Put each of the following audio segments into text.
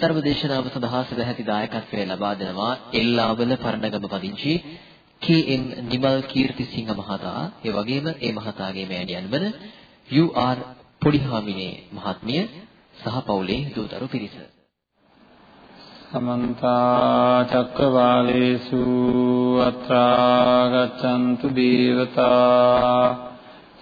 මෙම ධර්ම දේශනාව සඳහා සදැහැති දායකත්වය ලබා දෙනවා එල්ලාවල පරණගම පදිංචි කේ.එම්. නිමල් කීර්තිසිංහ මහතා ඒ වගේම ඒ මහතාගේ මෑණියන් වන යූ.ආර්. පොඩිහාමිනේ මහත්මිය සහ පවුලේ දූතරු පිරිස සමන්ත චක්කවාලේසු අත්‍රා ගච්ඡන්තු දේවතා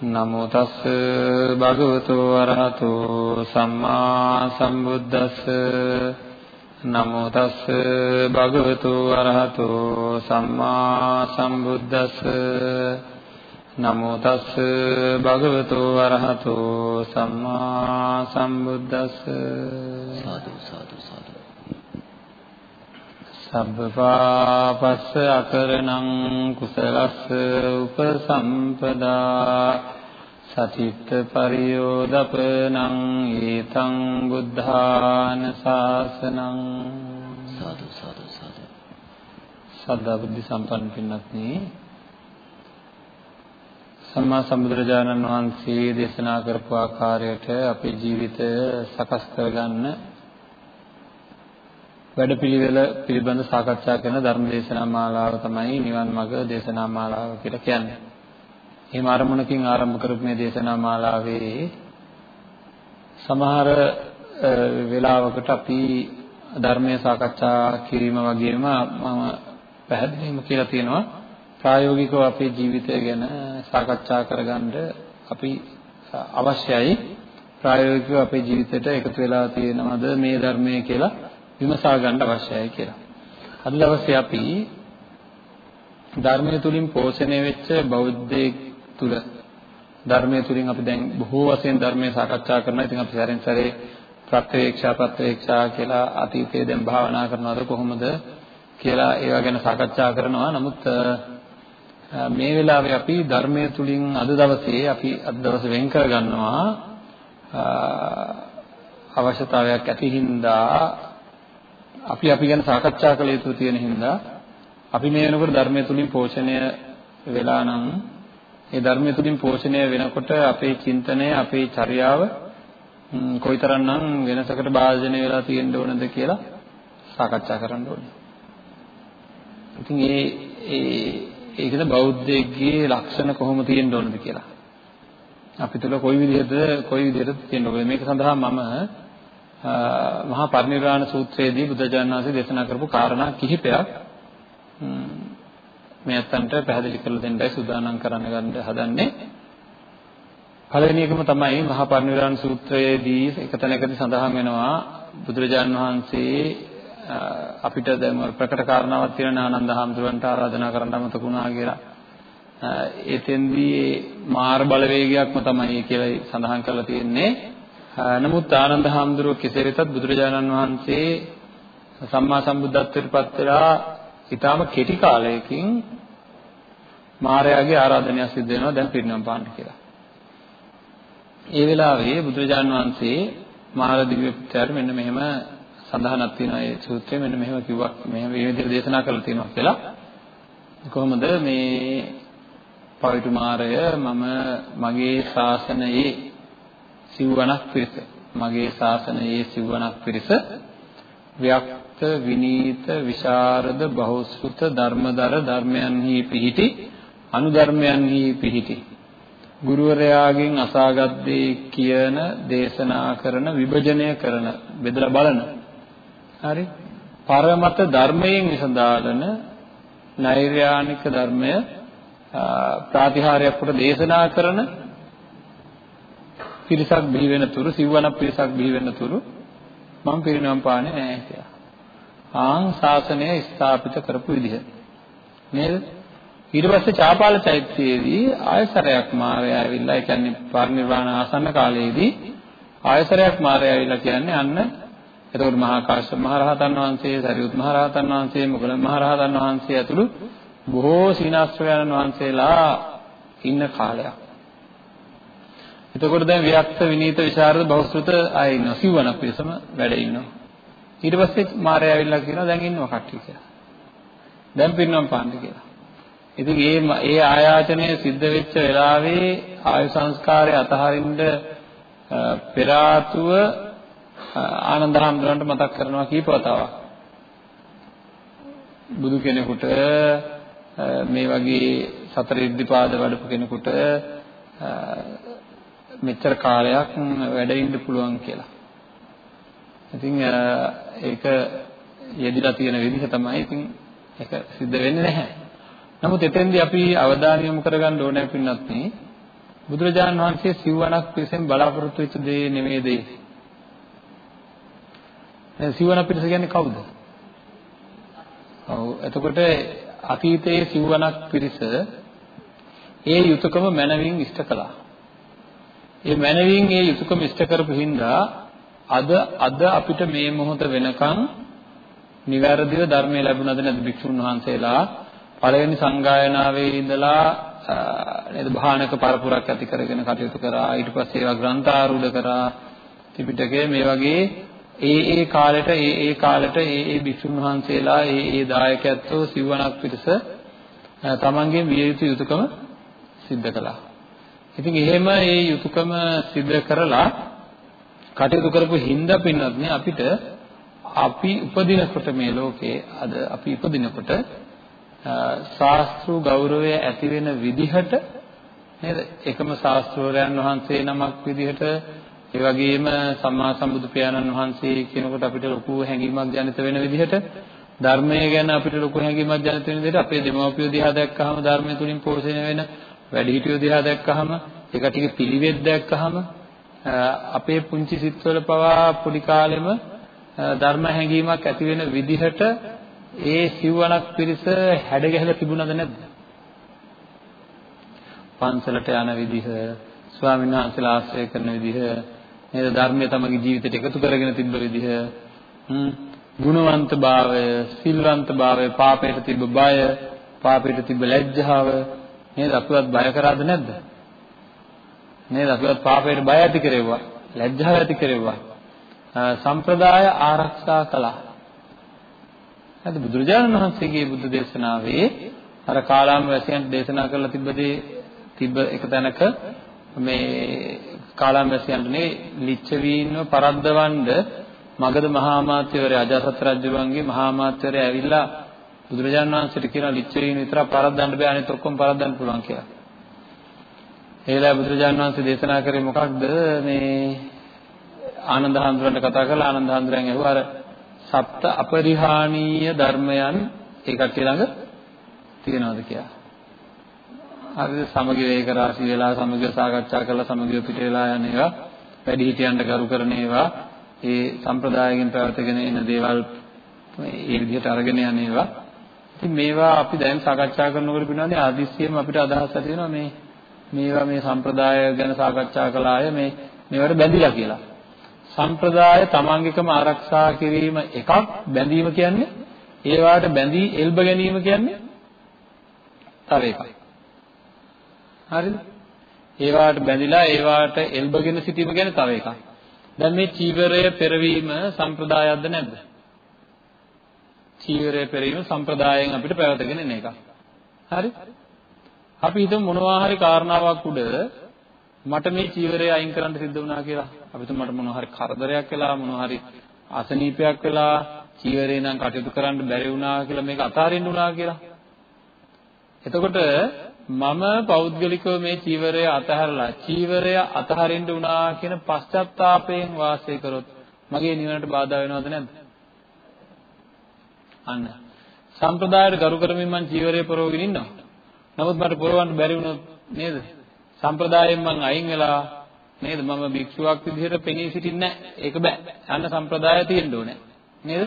නමෝ තස් භගවතු වරහතෝ සම්මා සම්බුද්දස්ස. නමෝ තස් භගවතු වරහතෝ සම්මා සම්බුද්දස්ස. නමෝ තස් භගවතු වරහතෝ සම්මා සම්බුද්දස්ස. සාදු සාදු සාදු. සබ්බපාපස්ස අකරණං කුසලස්ස උපසම්පදා සතිත්ත පරියෝදපනං ඊතං බුද්ධාන ශාසනං සාදු සාදු සාදු. සද්ධා බුද්ධ සම්පන්න පින්වත්නි සම්මා සම්බුදුරජාණන් වහන්සේ දේශනා කරපු ආකාරයට අපේ ජීවිතය සකස් කරගන්න වැඩපිළිවෙල පිළිබඳ සාකච්ඡා කරන ධර්ම දේශනා මාලාව තමයි නිවන් මඟ දේශනා මාලාව කියලා කියන්නේ. එහෙම අරමුණකින් ආරම්භ කරපු මේ දේශනා මාලාවේ සමහර වෙලාවකට අපි ධර්මයේ සාකච්ඡා කිරීම වගේම මම පැහැදිලිවම කියලා තියෙනවා. ප්‍රායෝගිකව අපේ ජීවිතය ගැන සාකච්ඡා කරගන්න අපි අවශ්‍යයි. ප්‍රායෝගිකව අපේ ජීවිතයට එකතු වෙලා තියෙනවද මේ ධර්මයේ කියලා? විමසා ගන්න අවශ්‍යයි කියලා. අද දවසේ අපි ධර්මයේ තුලින් පෝෂණය වෙච්ච බෞද්ධයෙක් තුල ධර්මයේ තුලින් අපි දැන් බොහෝ වශයෙන් ධර්මයේ සාකච්ඡා කරනවා. ඉතින් අපි සැරෙන් සැරේ ප්‍රත්‍යක්ෂා ප්‍රත්‍යක්ෂා කියලා අතීතයේ දැන් භාවනා කරනවද කොහොමද කියලා ඒවා ගැන සාකච්ඡා කරනවා. නමුත් මේ වෙලාවේ අපි ධර්මයේ තුලින් අද දවසේ අපි අද දවසේ වෙන් කර ගන්නවා අවශ්‍යතාවයක් ඇති හින්දා අපි අපි ගැන සාකච්ඡා කළ යුතු තියෙන හින්දා අපි මේ වෙනකොට ධර්මයේ තුලින් පෝෂණය වෙලා නම් ඒ ධර්මයේ තුලින් පෝෂණය වෙනකොට අපේ චින්තනය අපේ චර්යාව කොයිතරම්නම් වෙනසකට භාජනය වෙලා තියෙන්න ඕනද කියලා සාකච්ඡා කරන්න ඕනේ. ඉතින් ඒ ඒ ඒකද බෞද්ධයෙක්ගේ ලක්ෂණ කොහොම තියෙන්න ඕනද කියලා. අපි තුල කොයි විදිහද කොයි විදිහද තියෙන්න ඕනද මේක සඳහා මම මහා පරිනිර්වාණ සූත්‍රයේදී බුදුජානක වහන්සේ දේශනා කරපු කාරණා කිහිපයක් මේ අතන්ට පැහැදිලි කරලා දෙන්නයි සූදානම් කරන්න ගන්න හදන්නේ. පළවෙනි එකම තමයි මහා පරිනිර්වාණ සූත්‍රයේදී එක තැනකදී සඳහන් වෙනවා බුදුරජාණන් වහන්සේ අපිට දැන් ප්‍රකට කාරණාවක් තියෙන ආනන්ද හාමුදුරන්ට ආරාධනා කරන්න අමතකුණා කියලා. එතෙන්දී මාර් බලවේගයක්ම තමයි කියලා සඳහන් කරලා තියෙන්නේ. නමුත් ආනන්ද හාමුදුරුව කෙසේ වෙතත් බුදුරජාණන් වහන්සේ සම්මා සම්බුද්ධත්වයට පත් වෙලා ඊටාම කෙටි කාලයකින් මාර්යාගේ ආරාධනය සිද්ධ වෙනවා දැන් පිරිනමන පාන්න කියලා. ඒ වෙලාවේ බුදුරජාණන් වහන්සේ මහා දිව්‍ය පුත්‍රයාට මෙන්න මෙහෙම සඳහනක් තියෙනවා ඒ සූත්‍රයේ මෙන්න මෙහෙම කිව්වා මෙහෙම මේ විදිහට දේශනා කරලා තියෙනවා කියලා. කොහොමද මේ පවිතු මාරය මම මගේ ශාසනයේ සිව්වණක් පිරිස. මගේ ශාසනයේ සිව්වණක් පිරිස. ව්‍යක්ත විනීත විශාරද බහුශෘත ධර්මදර ධර්මයන්හි පිහිටි අනුධර්මයන්හි පිහිටි. ගුරුවරයාගෙන් අසාගත් දේ කියන දේශනා කරන විභජනය කරන බෙදලා බලන. හරි? පරමත ධර්මයෙන් විසඳාලන නෛර්යානික ධර්මය ප්‍රාතිහාර්යයක් කොට දේශනා කරන පිරිසක් බිහි වෙන තුරු සිව්වනක් පිරිසක් බිහි වෙන තුරු මම පිරිනවම් පාන්නේ නැහැ කියලා. ආන් ශාසනය ස්ථාපිත කරපු විදිහ. නේද? ඊට පස්සේ චාපාල චෛත්‍යයේදී ආයසරයක් මාරය ඇවිල්ලා ඒ කියන්නේ පරිනිර්වාණ ආසන්න කාලයේදී ආයසරයක් මාරය ඇවිල්ලා කියන්නේ අන්න එතකොට මහා කාශ්‍යප මහ රහතන් වහන්සේ, සරියුත් මහ රහතන් වහන්සේ, මොගලන් මහ රහතන් වහන්සේ ඇතුළු බොහෝ සීනාස්ත්‍රයන් වහන්සේලා ඉන්න කාලයක්. එතකොට දැන් විරක්ත විනීත විශාරද බෞද්ධ අය ඉන්නවා. සිව්වනක් පිරිසම වැඩ ඉන්නවා. ඊට පස්සේ මාරය ඇවිල්ලා කියනවා දැන් ඉන්නවා කට්ටිය කියලා. දැන් පින්නම් පාන්න කියලා. ඉතින් මේ ඒ ආයාචනය සිද්ධ වෙච්ච වෙලාවේ ආයු සංස්කාරය අතහරින්න පෙර ආතුව ආනන්ද හැඳුනන්ට මතක් කරනවා කීපවතාවක්. බුදු කෙනෙකුට මේ වගේ සතර ඉද්ධිපාද වඩපු කෙනෙකුට මෙච්චර කාලයක් වැඩ ඉන්න පුළුවන් කියලා. ඉතින් ඒක යෙදිලා තියෙන විදිහ තමයි ඉතින් ඒක සිද්ධ වෙන්නේ නැහැ. නමුත් එතෙන්දී අපි අවධානය යොමු කරගන්න ඕනේ පින්නත් නේ බුදුරජාණන් වහන්සේ සිව්වණක් පිරිසෙන් බලාපොරොත්තු වෙච්ච දේ නෙමෙයිද දැන් සිව්වණ පිරිස කියන්නේ කවුද? ඔව් එතකොට අතීතයේ සිව්වණක් පිරිස ඒ යුතුයකම මනවින් ඉෂ්ට කළා. ඒ මනවින් ඒ යුතුයකම ඉෂ්ට කරපු හින්දා අද අද අපිට මේ මොහොත වෙනකන් නිවැරදිව ධර්මය ලැබුණද නැද්ද භික්ෂුන් වහන්සේලා? පළවෙනි සංගායනාවේ ඉඳලා නේද භානක පරපුරක් ඇති කරගෙන කටයුතු කරා. ඊට පස්සේ ඒවා ග්‍රන්ථාරූඪ කරා. ත්‍රිපිටකය මේ වගේ ඒ ඒ කාලෙට ඒ ඒ කාලෙට ඒ ඒ භික්ෂුන් වහන්සේලා ඒ ඒ දායකයන්තෝ සිවණක් පිටස තමන්ගේ විය යුතු යුතුයකම සිද්ධ කළා. ඉතින් එහෙම ඒ යුතුයකම සිද්ධ කරලා කටයුතු කරපු හින්දා පින්නත් නේ අපිට අපි උපදිනකොට මේ ලෝකේ අද අපි උපදිනකොට ශාස්ත්‍රු ගෞරවය ඇති වෙන විදිහට නේද? එකම ශාස්ත්‍රවරයන් වහන්සේ නමක් විදිහට ඒ වගේම සම්මා සම්බුදු පියාණන් වහන්සේ කියනකොට අපිට ලොකු හැඟීමක් ජනිත වෙන විදිහට ධර්මය ගැන අපිට ලොකු හැඟීමක් ජනිත වෙන විදිහට අපේ දෙමව්පියෝ දිහා දැක්කහම ධර්මය තුලින් පෝෂණය වෙන වැඩිහිටියෝ දිහා දැක්කහම ඒක ටික පිළිවෙත් දැක්කහම අපේ පුංචි සිත්වල පවා පොඩි කාලෙම ධර්ම හැඟීමක් ඇති වෙන විදිහට ඒ සිව්වණක් පිරිස හැඩ ගැහිලා තිබුණද නැද්ද? පන්සලට යන විදිහ, ස්වාමීන් වහන්සේලා ආශ්‍රය කරන විදිහ, නේද ධර්මය තමගේ ජීවිතයට එකතු කරගෙන තිබ්බ විදිහ, හ්ම් ගුණවන්තභාවය, සිල්වන්තභාවය, පාපයට තිබ්බ බය, පාපයට තිබ්බ ලැජ්ජාව නේද අපිවත් බය කරාද නැද්ද? නේද අපිවත් පාපයට බය ඇති කෙරෙව්වා, ලැජ්ජාව ඇති කෙරෙව්වා. සම්ප්‍රදාය ආරක්ෂා කළා. හරිද බුදුරජාණන් වහන්සේගේ බුද්ධ දේශනාවේ අර කාලාම වැසියන්ට දේශනා කරලා තිබ්බදී තිබ්බ එක තැනක මේ කාලාම වැසියන්ට නේ ලිච්ඡවීන්ව පරද්දවන්න මගධ මහා අමාත්‍යවරයා අජාසත් රජුගේ මහා අමාත්‍යවරයා ඇවිල්ලා බුදුරජාණන් වහන්සේට කියනවා ලිච්ඡවීන් විතර පරද්දන්න බෑ අනිත් ඔක්කොම පරද්දන්න පුළුවන් කියලා. ඒලා බුදුරජාණන් වහන්සේ දේශනා කරේ මොකක්ද මේ ආනන්ද හඳුරන්ට කතා කරලා ආනන්ද හඳුරන් ඇහුවා අර සප්ත අපරිහානීය ධර්මයන් ඒ කට්ටිය ළඟ තියෙනවද කියලා. හරිද සමගි වේක රාශි වෙලා සමගිව සාකච්ඡා කරලා සමගිව පිට වෙලා යන ඒවා වැඩි හිටියන්ට කරු කරන ඒවා ඒ සම්ප්‍රදායයෙන් පැවතගෙන එන දේවල් මේ විදිහට අරගෙන යන ඒවා ඉතින් මේවා අපි දැන් සාකච්ඡා කරනකොට පිනවනේ ආදිස්සියම අපිට අදහස් ඇති වෙනවා මේ මේවා මේ සම්ප්‍රදාය ගැන සාකච්ඡා කළ අය මේ මේවට බැඳිලා කියලා. සම්ප්‍රදාය තමන්ගේකම ආරක්ෂා කිරීම එකක් බැඳීම කියන්නේ ඒවාට බැඳී එල්බ ගැනීම කියන්නේ තව එකක්. හරිද? ඒවාට බැඳිලා ඒවාට එල්බගෙන සිටීම කියන්නේ තව එකක්. දැන් මේ චීවරය පෙරවීම සම්ප්‍රදායක්ද නැද්ද? චීවරය පෙරවීම සම්ප්‍රදායෙන් අපිට පැවතගෙන එන එකක්. හරි? අපි හිතමු මොනවා හරි කාරණාවක් උඩ මට මේ චීවරය අයින් කරන්න සිද්ධ වුණා කියලා. අපි හිතමු මට මොනවා හරි කරදරයක් වෙලා මොනවා හරි අසනීපයක් වෙලා චීවරේ නම් කටයුතු කරන්න බැරි වුණා කියලා මේක අතාරින්න වුණා කියලා. එතකොට මම පෞද්ගලිකව මේ චීවරය අතහැරලා චීවරය අතහරින්න වුණා කියන පශ්චාත්තාපයෙන් වාසය කරොත් මගේ නිවනට බාධා වෙනවද නැද්ද? අන්න. සම්ප්‍රදායට ගරු කරමින් මම චීවරය පරවගෙන ඉන්නවා. නමුත් මට පරවන්න බැරි වුණොත් නේද? සම්ප්‍රදායෙන් මං අයින් වෙලා නේද මම භික්ෂුවක් විදිහට පෙනී සිටින්නේ නැහැ. ඒක බෑ. අන්න සම්ප්‍රදාය තියෙන්න ඕනේ. නේද?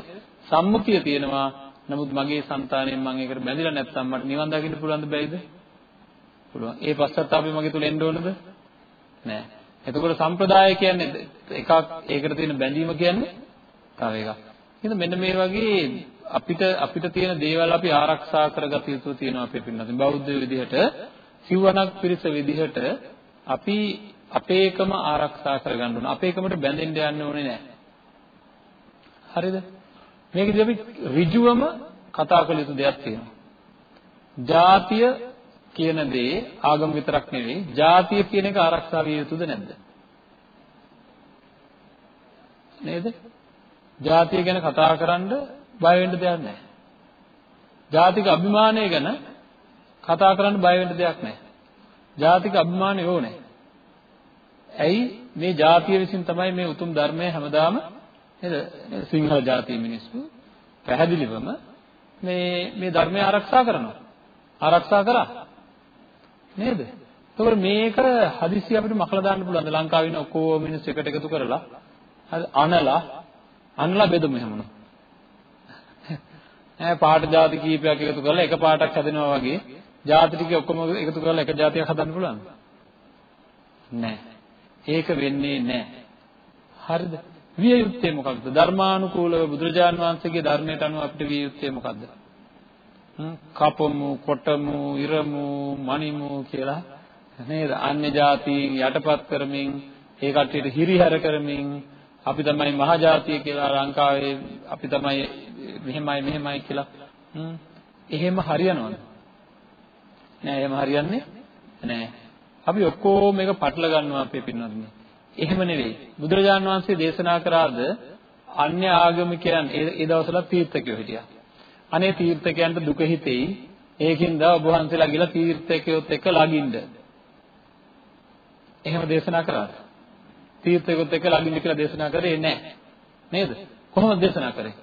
සම්මුතිය තියෙනවා. නමුත් මගේ సంతාණයෙන් මම ඒකට බැඳිලා නැත්නම් මට නිවන් දකින්න පුළුවන්ද බැයිද? පුළුවන්. ඒ පස්සත්තාපය මගේ තුල එන්න ඕනද? නෑ. එතකොට සම්ප්‍රදාය කියන්නේ එකක් ඒකට තියෙන බැඳීම කියන්නේ තව එකක්. එහෙනම් මෙන්න මේ වගේ අපිට අපිට තියෙන දේවල් අපි ආරක්ෂා කරගත යුතු තියෙනවා අපේ පින්නත්. බෞද්ධ විදිහට සිවණක් පිරිස විදිහට අපි අපේකම ආරක්ෂා කරගන්න ඕන. අපේකමට බැඳෙන්න යන්න ඕනේ නැහැ. හරිද? මේකදී අපි ඍජුවම කතා කළ යුතු දෙයක් තියෙනවා. ජාතිය කියන දේ ආගම විතරක් නෙවෙයි, ජාතිය කියන එක ආරක්ෂා විය යුතුද නැද්ද? නේද? ජාතිය ගැන කතා කරන්න බය වෙන්න දෙයක් නැහැ. ජාතික අභිමානය ගැන කතා කරන්න බය වෙන්න දෙයක් නැහැ. ජාතික අභිමානය ඕනේ. ඇයි මේ ජාතිය විසින් තමයි මේ උතුම් ධර්මය හැමදාම නේද සිංහල ජාතිය මිනිස්සු පැහැදිලිවම මේ මේ ධර්මය ආරක්ෂා කරනවා. ආරක්ෂා කරා. නේද? ඒකවල මේක හදිසිය අපිට මකලා දාන්න පුළුවන්. ලංකාවේ ඉන්න ඔක්කොම මිනිස්සු එකට එකතු කරලා හරි අනලා අනලා බෙදමු එහෙමනම්. පාට ಜಾති කීපයක් එකතු කරලා එක පාටක් හදනවා වගේ ಜಾති ටික ඔක්කොම එකතු කරලා එක ಜಾතියක් හදන්න පුළුවන්ද? නැහැ. ඒක වෙන්නේ නැහැ. හරිද? විය යුත්තේ මොකක්ද? ධර්මානුකූලව බුදුරජාන් වහන්සේගේ ධර්මයට අනුව අපිට විය යුත්තේ මොකක්ද? කපමු, කොටමු, ඉරමු, මණිමු කියලා නේද? අන්‍ය જાතීන් යටපත් කරමින් ඒ කට්ටියට හිරිහැර කරමින් අපි තමයි මහජාතිය කියලා ලංකාවේ අපි තමයි මෙහෙමයි මෙහෙමයි කියලා එහෙම හරියනවද? නෑ එහෙම හරියන්නේ නෑ. අපි ඔක්කොම මේක පටල ගන්නවා අපේ පින්වත්නි. එහෙම නෙවෙයි. බුදුරජාණන් වහන්සේ දේශනා කරාද අන්‍ය ආගමිකයන් ඒ දවස්වල තීර්ථකයෝ හිටියා. අනේ තීර්ථකයන්ට දුක හිතෙයි. ඒකින්ද ඔබ වහන්සේලා ගිහලා තීර්ථකයොත් එක්ක ළඟින්ද. එහෙම දේශනා කරාද? තීර්ථකයොත් එක්ක ළඟින්ද කියලා දේශනා කරේ නැහැ. නේද? කොහොමද දේශනා කරේ?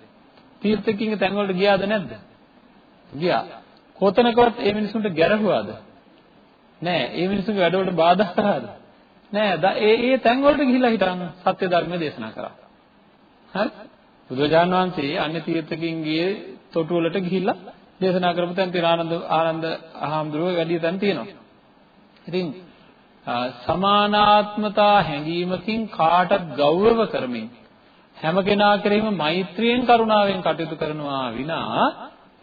තීර්ථකින්ගේ තැන් වලට ගියාද නැද්ද? ගියා. කොතනකවත් ඒ මිනිසුන්ට ගැරහුවාද? නෑ. ඒ මිනිසුන්ගේ වැඩවලට බාධා කරාද? නෑ. ඒ ඒ තැන් වලට ගිහිල්ලා හිටන් සත්‍ය ධර්ම දේශනා කරා. හරි? බුදුරජාණන් වහන්සේ අන්‍ය තීර්ථකින්ගේ තොටු වලට ගිහිල්ලා දේශනා කරපු තැන් තියෙන ආනන්ද ආනන්ද අහම්දුරුව වැඩි තැන් තියෙනවා. ඉතින් සමානාත්මතා හැඟීමකින් කාටත් ගෞරව කරමින් හැම කෙනා කෙරෙහිම මෛත්‍රියෙන් කරුණාවෙන් කටයුතු කරනවා විනා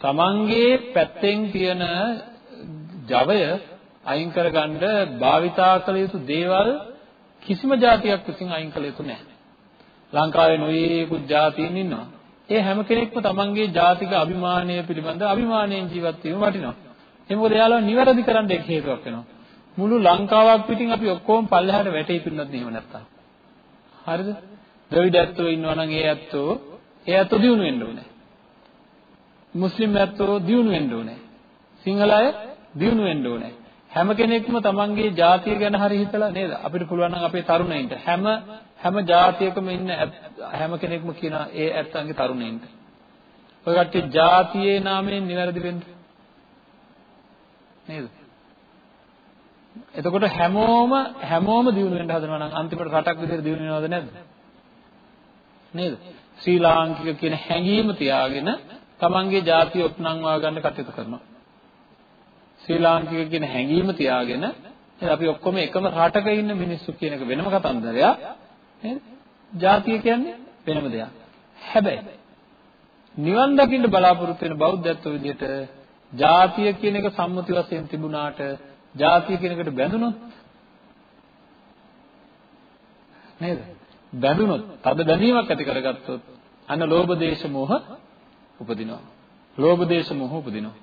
තමන්ගේ පැත්තෙන් තියෙන ජවය අයින් කරගන්න භාවිතා කළ යුතු දේවල් කිසිම જાතියක් විසින් අයින් කළ යුතු නැහැ. ලංකාවේ නොයේකුත් જાතීන් ඉන්නවා. ඒ හැම කෙනෙක්ම තමන්ගේ ජාතික අභිමානය පිළිබඳ අභිමානයෙන් ජීවත් වීම වටිනවා. ඒ මොකද එයාලව නිවැරදි කරන්න එක හේතුවක් වෙනවා. මුළු ලංකාවක් පිටින් අපි ඔක්කොම පල්ලෙහාට වැටේ පින්නත් නෙව නැත්තම්. හරිද? ද්‍රවිඩ ඇත්තෝ ඉන්නවා නම් ඒ ඇත්තෝ ඒ ඇත්තෝ දිනු වෙන්න ඕනේ. මුස්ලිම් ඇත්තෝ දිනු වෙන්න ඕනේ. සිංහල අය දිනු වෙන්න ඕනේ. හැම කෙනෙක්ම තමන්ගේ ජාතිය ගැන හරි හිතලා නේද? අපිට පුළුවන් නම් අපේ තරුණයින්ට හැම හැම ජාතියකම ඉන්න හැම කෙනෙක්ම කියන ඒ ඇත්තන්ගේ තරුණයින්ට. ඔය කට්ටිය ජාතියේ නාමයෙන් නිවැරදි වෙන්න. නේද? එතකොට හැමෝම හැමෝම දිනු වෙන්න හදනවා නම් අන්තිමට රටක් විදිහට දිනු වෙනවද නැද්ද? නේද? ශ්‍රී ලාංකික කියන හැඟීම තියාගෙන තමන්ගේ ජාතිය ඔප්නංවා ගන්න කටයුතු කරනවා. ශ්‍රී ලාංකික කියන හැඟීම තියාගෙන අපි ඔක්කොම එකම රටක ඉන්න මිනිස්සු කියන එක වෙනම කතන්දරයක්. නේද? ජාතිය කියන්නේ වෙනම දෙයක්. හැබැයි නිවන් දකින්න බලාපොරොත්තු වෙන බෞද්ධත්ව විදිහට ජාතිය කියන එක සම්මුති වශයෙන් තිබුණාට ජාතිය කියන එකට බැඳුනොත් නේද? බැඳුනොත්, තද බැඳීමක් ඇති කරගත්තොත් අන්න ලෝභ දේශ මොහ උපදිනවා. ලෝභ දේශ මොහ උපදිනවා.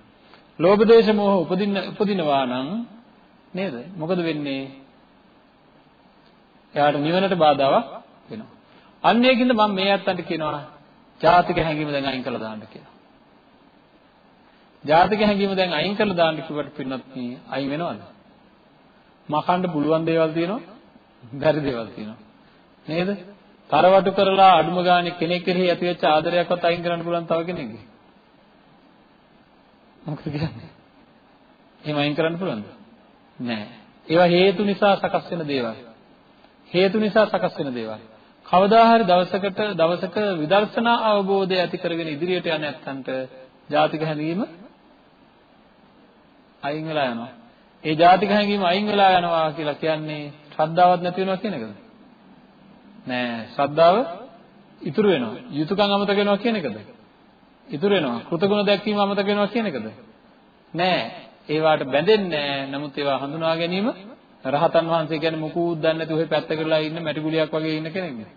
ලෝභ දේශ මොහ උපදින්න උපදිනවා නම් නේද? මොකද වෙන්නේ? එයාට නිවනට බාධාවක් වෙනවා. අන්න ඒකින්ද මම මේ අත්තන්ට කියනවා ජාතික හැඟීම දැන් අයින් කරලා දාන්න කියලා. ජාතික හැඟීම දැන් අයින් කරලා දාන්න කිව්වට පින්නත් මේ අයින් වෙනවද? මකන්න පුළුවන් දේවල් තියෙනවා, බැරි දේවල් තියෙනවා. නේද? තරවටු කරලා අඩුම ගානේ කෙනෙක් කෙරෙහි ඇති වෙච්ච ආදරයක්වත් අයින් කරන්න පුළුවන් තව කෙනෙක්ගේ. මොකද කියන්නේ? එහෙම අයින් කරන්න පුළුවන්ද? නෑ. ඒවා හේතු නිසා සකස් වෙන දේවල්. හේතු නිසා සකස් වෙන දේවල්. කවදා හරි දවසකට දවසක විදර්ශනා අවබෝධය ඇති කරගෙන ඉදිරියට යන ඇත්තන්ට ජාතික හැඟීම අයින් වෙලා යනවා. ඒ ජාතික හැඟීම අයින් වෙලා යනවා කියලා කියන්නේ ශ්‍රද්ධාවක් නැති වෙනවා කියන එකද? නෑ ශ්‍රද්ධාව ඉතුරු වෙනවා. යුතුයකම් අමතක වෙනවා කියන එකද? ඉතුරු වෙනවා. කෘතගුණ දැක්වීම අමතක වෙනවා කියන එකද? නෑ. ඒවට බැඳෙන්නේ නෑ. නමුත් ඒවා හඳුනා ගැනීම රහතන් වහන්සේ කියන්නේ මුකුත් දන්නේ නැතුව ඔය පැත්තකලා ඉන්න මැටි ගුලියක් වගේ ඉන්න කෙනෙක් නේ.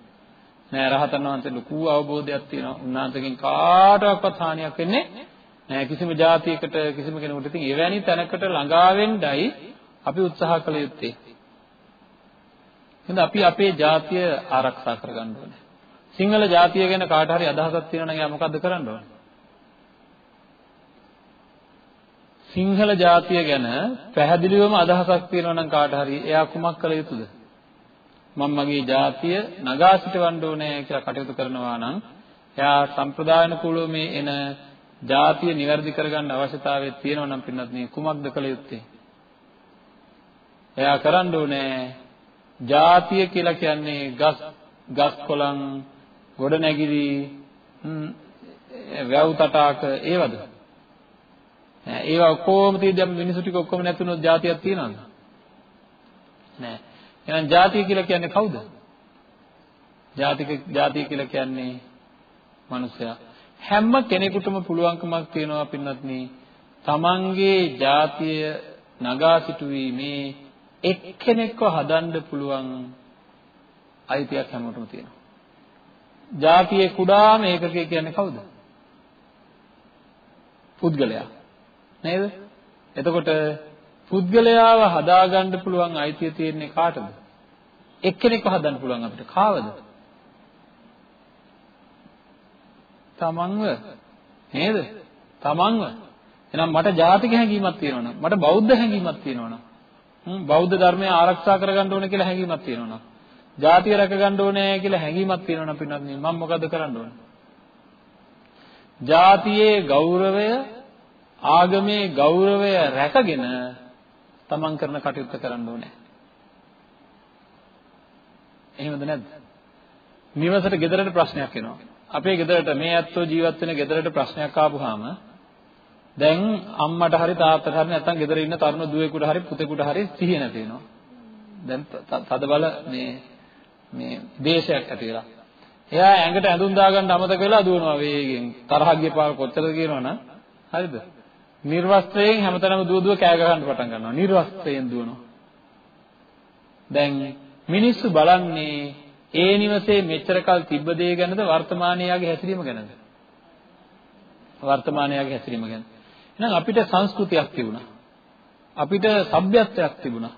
නෑ රහතන් වහන්සේ ලොකු අවබෝධයක් තියෙනවා. උන්වහන්සේගෙන් කාටවත් හානියක් වෙන්නේ නෑ කිසිම જાතියකට කිසිම කෙනෙකුට. ඉතින් එවැනි තැනකට ළඟා වෙන්නයි අපි උත්සාහ කළ යුත්තේ. එහෙනම් අපි අපේ ජාතිය ආරක්ෂා කරගන්න ඕනේ. සිංහල ජාතිය ගැන කාට හරි අදහසක් තියෙනවා නම් එයා මොකද්ද කරන්න ඕනේ? සිංහල ජාතිය ගැන පැහැදිලිවම අදහසක් තියෙනවා නම් කාට හරි එයා කුමක් කළ යුතුද? මම මගේ ජාතිය නගා සිටවන්න ඕනේ කියලා කටයුතු කරනවා නම් එයා සම්ප්‍රදායන කුලෝ මේ එන ජාතිය નિවැරදි කරගන්න අවශ්‍යතාවය තියෙනවා නම් පින්නත් මේ කුමක්ද කළ යුත්තේ? එයා කරන්න ඕනේ ජාතිය කියලා කියන්නේ ගස් ගස් කොළන් ගොඩ නැගිලි වැව් තටාක ඒවද? ඒවා ඔක්කොම තියෙද්දි අපි මිනිසු ටික ඔක්කොම නැතුනොත් ජාතියක් තියනවද? නෑ. එහෙනම් ජාතිය කියලා කියන්නේ කවුද? ජාතික ජාතිය කියලා කියන්නේ මනුස්සයා. හැම කෙනෙකුටම පුළුවන්කමක් තියෙනවා පින්වත්නි තමන්ගේ ජාතිය නගා සිටුවීමේ එක්කෙනෙක්ව හදන්න පුළුවන් අයිතියක් හැමෝටම තියෙනවා. ජාතියේ කුඩාම ඒකකය කියන්නේ කවුද? පුද්ගලයා. නේද? එතකොට පුද්ගලයාව හදාගන්න පුළුවන් අයිතිය තියෙන්නේ කාටද? එක්කෙනෙක්ව හදන්න පුළුවන් අපිට. කාවද? තමන්ව නේද? තමන්ව. එහෙනම් මට ජාතික හැඟීමක් තියෙනවනම් මට බෞද්ධ හැඟීමක් තියෙනවනම් බෞද්ධ ධර්මය ආරක්ෂා කරගන්න ඕනේ කියලා හැඟීමක් තියෙනවනම් ජාතිය රැකගන්න ඕනේ කියලා හැඟීමක් තියෙනවනම් පින්නත් මම මොකද කරන්න ඕනේ? ජාතියේ ගෞරවය ආගමේ ගෞරවය රැකගෙන තමන් කරන කටයුත්ත කරන්න ඕනේ. එහෙමද නැද්ද? නිවසට ගෙදරට ප්‍රශ්නයක් එනවා. අපේ ගෙදරට මේ ඇත්තෝ ජීවත් වෙන ගෙදරට ප්‍රශ්නයක් ආපුවාම දැන් අම්මට හරි තාත්තට හරි නැත්නම් ගෙදර ඉන්න තරුණ දුවෙකුට හරි පුතෙකුට හරි සිහිය නැති වෙනවා. දැන් තද බල මේ මේ දේශයක් ඇති වෙලා. එයා ඇඟට ඇඳුම් දාගන්න අමතක වෙලා දුවනවා වේගෙන්. තරහ ගිය පාර කොච්චරද කියනවනම් හරිද? නිර්වස්ත්‍රයෙන් හැමතැනම දුව දුව කෑ ගහන්න පටන් ගන්නවා. නිර්වස්ත්‍රයෙන් දුවනවා. දැන් මිනිස්සු බලන්නේ ඒ නිවසේ මෙච්චර කල් තිබ්බ දේ ගැනද වර්තමානයේ යාගේ හැසිරීම ගැනද? වර්තමානයේ යාගේ හැසිරීම ගැන. එහෙනම් අපිට සංස්කෘතියක් තිබුණා. අපිට සભ્યත්වයක් තිබුණා.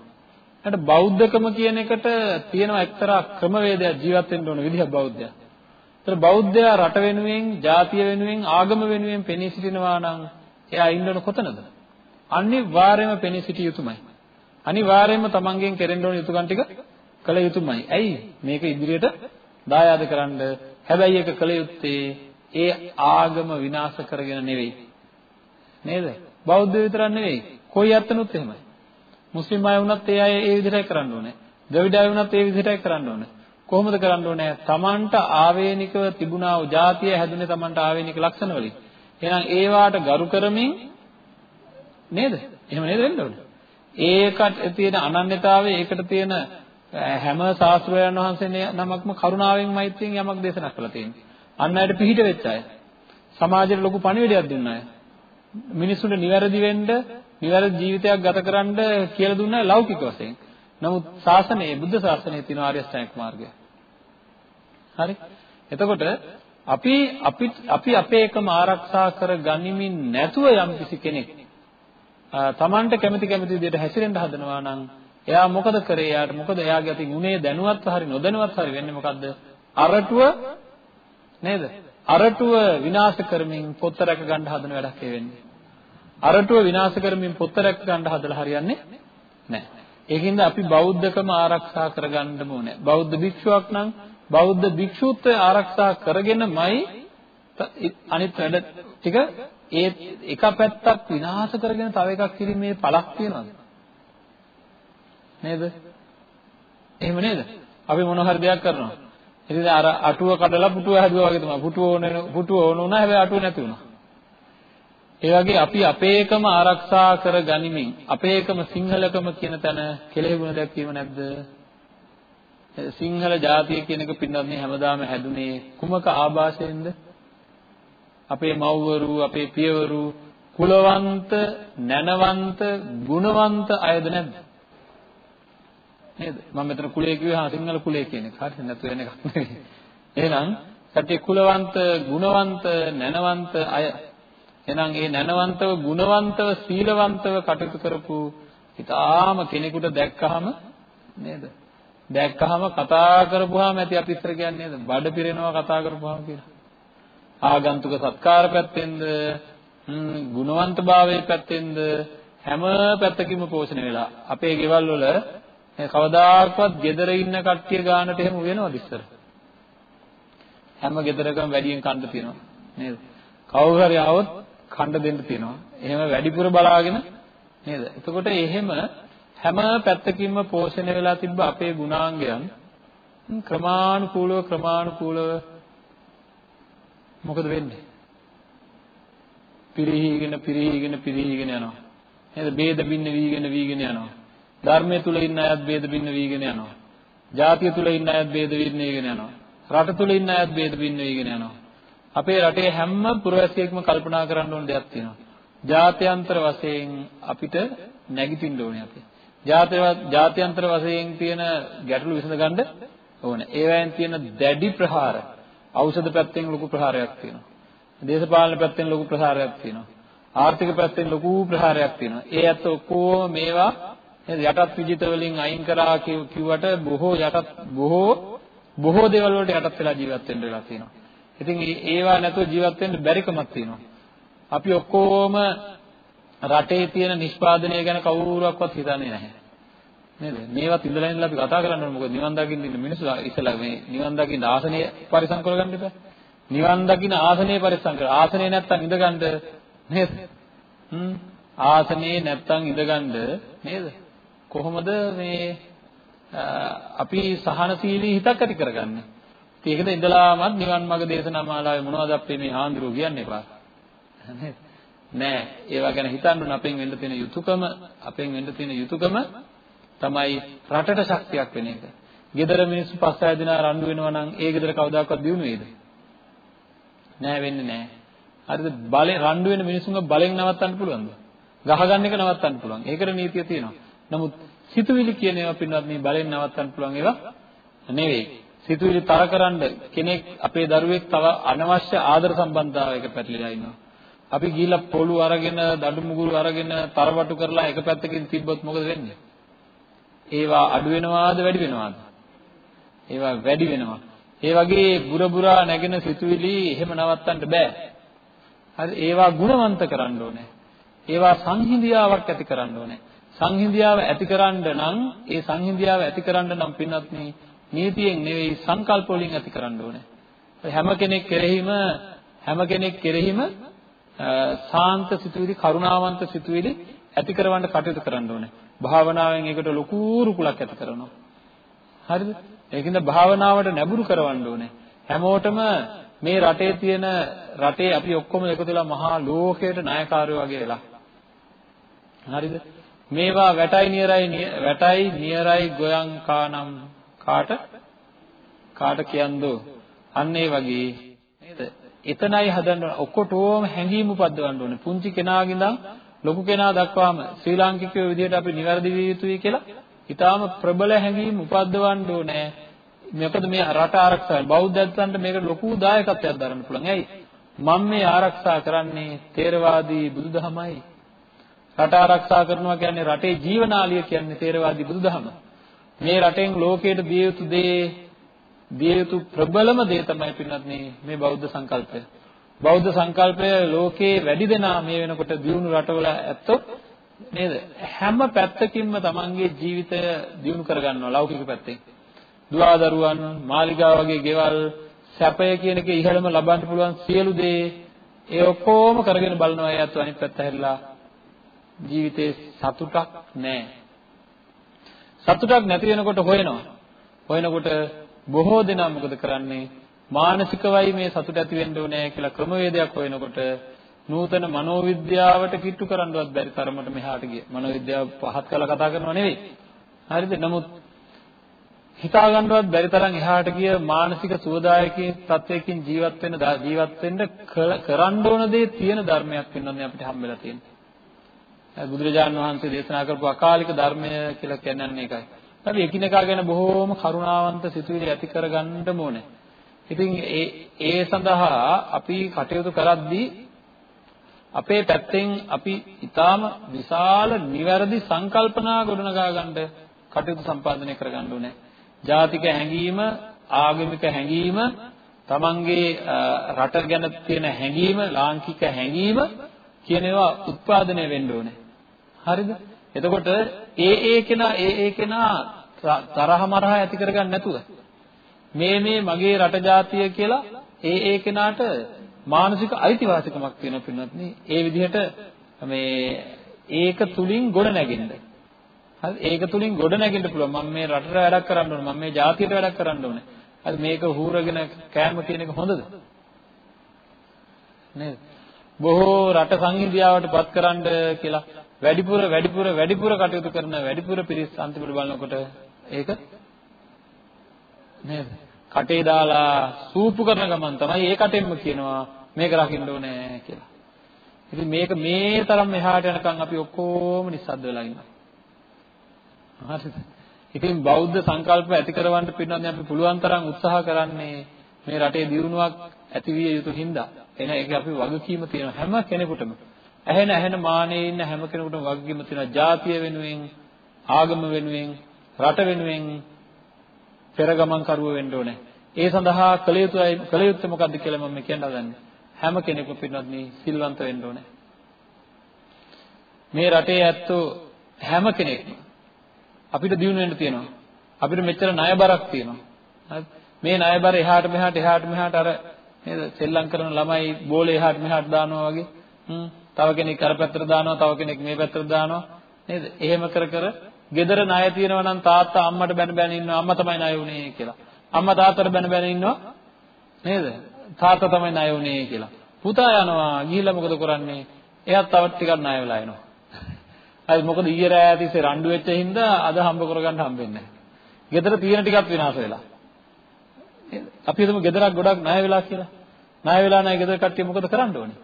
ඊට බෞද්ධකම කියන එකට තියෙනවා එක්තරා ක්‍රමවේදයක් ජීවත් වෙන්න ඕන විදිහක් බෞද්ධයා. ඒතර බෞද්ධයා රට වෙනුවෙන්, ජාතිය වෙනුවෙන්, ආගම වෙනුවෙන් පෙනී සිටිනවා නම් එයා ඉන්න ඕන කොතනද? අනිවාර්යයෙන්ම පෙනී සිටිය යුතුමයි. අනිවාර්යයෙන්ම තමන්ගෙන් කෙරෙන්න ඕන යුතුයකම් ටික කළ යුතුමයි. ඇයි? මේක ඉදිරියට දායාද කරන්න. හැබැයි ඒක කළ යුත්තේ ඒ ආගම විනාශ කරගෙන නෙවෙයි. නේද? බෞද්ධ විතරක් නෙවෙයි. කොයි අත්තනුත් එහෙමයි. මුස්ලිම් අය වුණත් ඒ අය ඒ විදිහටයි කරන්න ඕනේ. ද්‍රවිඩ අය වුණත් ඒ විදිහටයි කරන්න ඕනේ. කොහොමද කරන්න ඕනේ? තමන්ට ආවේනිකව තිබුණා වූ જાතිය හැදුනේ තමන්ට ආවේනික ලක්ෂණ වලින්. එහෙනම් ඒවාට ගරු කරමින් නේද? එහෙම නේද වෙන්න ඕනේ. ඒකට තියෙන අනන්‍යතාවය ඒකට තියෙන හැම ශාස්ත්‍රයන් වහන්සේ නමක්ම කරුණාවෙන් මෛත්‍රියෙන් යමක් දේශනා කළා තියෙනවා. අන් අයට පිහිට වෙච්ච අය. සමාජයට ලොකු පණිවිඩයක් දුන්න අය. මිනිස්සුන්ට නිවැරදි වෙන්න, නිවැරදි ජීවිතයක් ගත කරන්න කියලා දුන්න ලෞකික වශයෙන්. නමුත් ශාසනයේ බුද්ධ ශාසනයේ තියෙන ආර්ය අෂ්ටාංගික මාර්ගය. හරි? එතකොට අපි අපි අපි අපේ එකම ආරක්ෂා කර ගනිමින් නැතුව යම් කිසි කෙනෙක් තමන්ට කැමති කැමති විදිහට හැසිරෙන්න හදනවා නම් එයා මොකද කරේ? එයාට මොකද එයාගේ අතින් උනේ දැනුවත් හරි නොදැනුවත් හරි වෙන්නේ මොකද්ද? අරටුව නේද? අරටුව විනාශ කරමින් පොත්ත රැක ගන්න හදන වැඩක් ඒ වෙන්නේ. අරටුව විනාශ කරමින් පොත්ත රැක ගන්න හදලා හරියන්නේ නැහැ. ඒකින්ද අපි බෞද්ධකම ආරක්ෂා කරගන්නම ඕනේ. බෞද්ධ භික්ෂුවක් නම් බෞද්ධ භික්ෂුත්වය ආරක්ෂා කරගෙනමයි අනිත් වැඩ ටික ඒ එක පැත්තක් විනාශ කරගෙන තව එකක් කිරීමේ පළක් තියනවාද? නේද? එහෙම නේද? අපි මොන හරි දෙයක් කරනවා. ඉතින් අර අටුව කඩලා පුටුව හැදුවා වගේ තමයි. පුටුව ඕන පුටුව ඕන වුණා හැබැයි අටුව නැති වුණා. ඒ වගේ අපි අපේකම ආරක්ෂා කර ගනිමින් අපේකම සිංහලකම කියන තැන කෙලෙහිගුණ දැක්වීම නැද්ද? සිංහල ජාතිය කියන එක පින්නත් මේ හැමදාම හැදුනේ කුමක ආభాෂයෙන්ද? අපේ මව්වරු, අපේ පියවරු කුලවන්ත, නැනවන්ත, ගුණවන්ත අයද නැද්ද? නේද? මම මෙතන කුලය කිව්වේ හා සිංහල කුලය කියන එක. හරි නැතු වෙන එකක් නෙවෙයි. එහෙනම් සත්‍ය කුලවන්ත, ගුණවන්ත, නැනවන්ත අය එහෙනම් ඒ නැනවන්තව, ගුණවන්තව, සීලවන්තව කටයුතු කරපු ඊටාම කෙනෙකුට දැක්කහම නේද? දැක්කහම කතා කරපුවාම ඇති අපි ඉස්සර කියන්නේ නේද? බඩ පිරෙනවා කතා කරපුවාම කියලා. ආගන්තුක සත්කාර පැත්තෙන්ද, ගුණවන්තභාවයේ පැත්තෙන්ද හැම පැත්තකින්ම පෝෂණය වෙලා අපේ ගෙවල් වල කවදාකවත් gedara ඉන්න කට්ටිය ගානට එහෙම වෙනවද ඉස්සර? හැම ගෙදරකම වැඩියෙන් කන්න තියෙනවා නේද? කවුරු හරි ආවොත් කන්න දෙන්න තියෙනවා. එහෙම වැඩිපුර බලාගෙන නේද? එතකොට එහෙම හැම පැත්තකින්ම පෝෂණය වෙලා තිබ්බ අපේ ගුණාංගයන් ක්‍රමානුකූලව ක්‍රමානුකූලව මොකද වෙන්නේ? පිරිහීගෙන පිරිහීගෙන පිරිහීගෙන යනවා. නේද? ભેද බින්න වීගෙන වීගෙන යනවා. ධර්මයේ තුල ඉන්න අයත් ભેද බින්න වීගෙන යනවා. ජාතිය තුල ඉන්න අයත් ભેද බින්න වීගෙන යනවා. රට තුල ඉන්න අයත් ભેද බින්න වීගෙන යනවා. අපේ රටේ හැම පුරවැසියෙක්ම කල්පනා කරන්න ඕන දෙයක් තියෙනවා. ජාත්‍යන්තර වශයෙන් අපිට නැගිටින්න ඕනේ අපි. ජාත්‍යන්තර වශයෙන් තියෙන ගැටලු විසඳගන්න ඕනේ. ඒවැයෙන් තියෙන දැඩි ප්‍රහාර ඖෂධ පැත්තෙන් ලොකු ප්‍රහාරයක් තියෙනවා. දේශපාලන පැත්තෙන් ලොකු ප්‍රහාරයක් තියෙනවා. ආර්ථික පැත්තෙන් ලොකු ප්‍රහාරයක් තියෙනවා. ඒ ඇත්ත ඔක්කොම මේවා යටත් විජිත වලින් අයින් කරා කිව්වට බොහෝ යටත් බොහෝ බොහෝ දේවල් වලට යටත් වෙලා ජීවත් වෙන්න වෙලා තියෙනවා. ඉතින් ඒවා නැතුව ජීවත් වෙන්න බැරිකමක් තියෙනවා. අපි ඔක්කොම රටේ තියෙන නිෂ්පාදනය ගැන කවුරුවක්වත් හිතන්නේ නැහැ. නේද? මේවත් ඉඳලා ඉඳලා අපි කතා කරන්නේ මොකද නිවන් දකින්න ඉන්න මිනිස්සු ඉස්සලා මේ නිවන් දකින්න ආසනය පරිසම් කරගන්න එපා. නිවන් දකින්න ආසනය පරිසම් කර. ආසනේ නැත්තම් ඉඳගන්න නේද? හ්ම් ආසනේ නැත්තම් ඉඳගන්න නේද? කොහොමද මේ අපි සහනශීලී හිතක් ඇති කරගන්නේ? ඒකද ඉඳලාමත් නිවන් මාර්ග දේශනා මාලාවේ මොනවද අපි මේ ආන්දරෝ කියන්නේ පා නෑ ඒවා ගැන හිතන්න ඕන අපෙන් වෙන්න තියෙන යුතුයකම අපෙන් වෙන්න තියෙන යුතුයකම තමයි රටට ශක්තියක් වෙන එක. gedara මිනිස්සු පස් හය දෙනා රණ්ඩු වෙනවා නම් ඒ gedara කවදාකවත් දිනු වේද? නෑ වෙන්නේ නෑ. හරිද? බලෙන් රණ්ඩු වෙන මිනිස්සුන්ව බලෙන් නවත්තන්න පුළුවන්ද? ගහගන්න එක නවත්තන්න පුළුවන්. ඒකට නීතිය තියෙනවා. නමුත් සිතුවිලි කියන ඒවා පින්වත් මේ බලෙන් නවත්තන්න පුළුවන් ඒවා නෙවෙයි. සිතුවිලි තරකරන්න කෙනෙක් අපේ දරුවෙක් තව අනවශ්‍ය ආදර සම්බන්ධතාවයක පැටලිලා ඉන්නවා. අපි ගිහිල්ලා පොළු අරගෙන දඩු මුගුරු අරගෙන තරවටු කරලා එක පැත්තකින් තිබ්බොත් මොකද වෙන්නේ? ඒවා අඩු වෙනවාද වැඩි වෙනවාද? ඒවා වැඩි වෙනවා. ඒ වගේ බුර බුරා නැගෙන සිතුවිලි එහෙම නවත්තන්න බෑ. හරි ඒවා ගුණවන්ත කරන්න ඕනේ. ඒවා සංහිඳියාවක් ඇති කරන්න ඕනේ. සංහිඳියාව ඇතිකරන්න නම් ඒ සංහිඳියාව ඇතිකරන්න නම් පින්වත් නීතියෙන් නෙවෙයි සංකල්ප වලින් ඇති කරන්න ඕනේ. හැම කෙනෙක් කෙරෙහිම හැම කෙනෙක් කෙරෙහිම සාන්ත සිතුවිලි කරුණාවන්ත සිතුවිලි ඇති කරවන්න කටයුතු කරන්න ඕනේ. භාවනාවෙන් ඒකට ලොකු රුකුලක් ඇති කරනවා. හරිද? ඒකින්ද භාවනාවට නැඹුරු කරවන්න ඕනේ. හැමෝටම මේ රටේ තියෙන රටේ අපි ඔක්කොම එකතු වෙලා මහා ලෝකයට නායකාරයෝ වගේ වෙලා. හරිද? මේවා වැටයි නියරයි වැටයි නියරයි ගොයන් කානම් කාට කාට කියන්දෝ අන්න ඒ වගේ නේද එතනයි හදන්න ඔක්කොටම හැංගීම් උපද්දවන්න ඕනේ පුංචි කෙනාගේ ඉඳන් ලොකු කෙනා දක්වාම ශ්‍රී ලාංකිකයෝ විදිහට අපි නිවැරදි විය යුතුයි කියලා ඊටාම ප්‍රබල හැඟීම් උපද්දවන්න ඕනේ මොකද මේ රට ආරක්ෂා බෞද්ධයන්ට මේකට ලොකු දායකත්වයක් දරන්න පුළුවන්. ඇයි? මම මේ ආරක්ෂා කරන්නේ තේරවාදී බුදුදහමයි. රට ආරක්ෂා කරනවා කියන්නේ රටේ ජීවනාලිය කියන්නේ තේරවාදී බුදුදහම. මේ රටෙන් ලෝකයට දිය යුතු දේ දිය යුතු ප්‍රබලම දේ තමයි පින්නත් මේ බෞද්ධ සංකල්පය. බෞද්ධ සංකල්පය ලෝකේ වැඩි දෙනා මේ වෙනකොට දියුණු රටවල ඇත්තෝ නේද? හැම පැත්තකින්ම තමන්ගේ ජීවිතය දියුණු කරගන්නවා ලෞකික පැත්තෙන්. දුවදරුවන්, මාලිගා වගේ ගෙවල්, සැපය කියන එක ඉහළම ලබන්න පුළුවන් සියලු දේ ඒ ඔක්කොම කරගෙන බලනවා ඒ අත අනිත් පැත්ත හැරිලා ජීවිතේ සතුටක් නැහැ. සතුටක් නැති වෙනකොට හොයනවා. හොයනකොට බොහෝ දෙනා මොකද කරන්නේ? මානසිකවයි මේ සතුට ඇති වෙන්න ඕනේ කියලා ක්‍රමවේදයක් හොයනකොට නූතන මනෝවිද්‍යාවට කිට්ටු කරන්නවත් බැරි තරමට මෙහාට ගිය. මනෝවිද්‍යාව පහත් කළා කතා කරනව නෙවෙයි. හරිද? නමුත් හිතා ගන්නවත් බැරි තරම් එහාට ගිය මානසික සුවදායකී තත්වයකින් ජීවත් වෙන්න ජීවත් වෙන්න කරන්න ඕන දේ තියෙන ධර්මයක් වෙනවනේ අපිට හම්බෙලා තියෙන්නේ. බුදුරජාන් වහන්සේ දේශනා කරපු අකාලික ධර්මය කියලා කියන්නේ ඒකයි. අපි එකිනෙකා ගැන බොහෝම කරුණාවන්ත සිතුවිලි ඇති කරගන්න ඕනේ. ඉතින් ඒ ඒ සඳහා අපි කටයුතු කරද්දී අපේ පැත්තෙන් අපි ඊටාම විශාල නිවැරදි සංකල්පනා ගොඩනගා ගන්න කටයුතු සම්පාදනය කරගන්න ඕනේ. ජාතික හැඟීම, ආගමික හැඟීම, තමන්ගේ රට ගැන තියෙන හැඟීම, ලාංකික හැඟීම කියන ඒවා උත්පාදනය වෙන්න ඕනේ. හරිද? එතකොට ඒ ඒ කෙනා ඒ ඒ කෙනා තරහ මරහ ඇති කරගන්න නැතුව මේ මේ මගේ රට ජාතිය කියලා ඒ ඒ කෙනාට මානසික අයිතිවාසිකමක් තියෙනවා පින්වත්නි. ඒ විදිහට මේ ඒක තුලින් ගොඩ නැගෙන්න. හරි ඒක තුලින් ගොඩ නැගෙන්න පුළුවන්. මම මේ රටට වැඩක් කරන්න ඕනේ. මම මේ ජාතියට වැඩක් කරන්න ඕනේ. හරි මේක හූරගෙන කෑම කියන එක හොඳද? නේද? බොහෝ රට සංහිඳියාවට පත්කරන්න කියලා වැඩිපුර වැඩිපුර වැඩිපුර කටයුතු කරන වැඩිපුර පිරිස් අන්තිමට බලනකොට ඒක නේද? කටේ දාලා සූපු කරන ගමන් තමයි ඒ කටෙන්ම කියනවා මේක රකින්න ඕනේ කියලා. ඉතින් මේක මේ තරම් එහාට යනකම් අපි ඔක්කොම නිස්සද්ද වෙලා ඉන්නවා. හරිද? ඉතින් බෞද්ධ සංකල්ප ඇති කරවන්න පින්නන්නේ අපි පුළුවන් තරම් උත්සාහ කරන්නේ මේ රටේ දියුණුවක් ඇති විය යුතු හින්දා. එන ඒක අපි වගකීම තියෙන හැම කෙනෙකුටම. ඇහෙන ඇහෙන මානේ ඉන්න හැම කෙනෙකුටම වගකීම තියෙනවා. ජාතිය වෙනුවෙන්, ආගම වෙනුවෙන්, රට වෙනුවෙන් පෙරගමන් කරුව වෙන්න ඕනේ. ඒ සඳහා කළ යුතුයි කළ යුත්තේ මොකද්ද කියලා මම කියන්න හදන්නේ. හැම කෙනෙකුම පින්වත්නි සිල්වන්ත වෙන්න ඕනේ. මේ රටේ ඇත්තෝ හැම කෙනෙක්ම අපිට දිනු වෙන්න තියෙනවා. අපිට මෙච්චර ණයබරක් තියෙනවා. හරි මේ ණයබර එහාට මෙහාට එහාට මෙහාට අර නේද සෙල්ලම් කරන ළමයි බෝලේ එහාට මෙහාට දානවා වගේ හ්ම් තව කෙනෙක් අර පැත්තට දානවා තව කෙනෙක් මේ පැත්තට දානවා නේද? එහෙම කර කර gedara ණය තියෙනවා නම් තාත්තා අම්මට බැන බැන ඉන්නවා අම්මා තමයි ණය උනේ කියලා. අම්මා තාත්තට බැන බැන ඉන්නවා නේද? තාත්තා තමයි ණය උනේ කියලා. පුතා යනවා ගිහිල්ලා මොකද කරන්නේ? එයාත් තවත් ටිකක් ණය වෙලා එනවා. හරි මොකද ඊයේ රෑ තිස්සේ රණ්ඩු වෙච්ච හින්දා අද හම්බ කරගන්න හම්බෙන්නේ නැහැ. gedara තියෙන ටිකක් විනාශ වෙලා. අපි හිතමු ගෙදරක් ගොඩක් ණය වෙලා කියලා. ණය වෙලා නැහැ ගෙදර කට්ටිය මොකද කරන්න ඕනේ?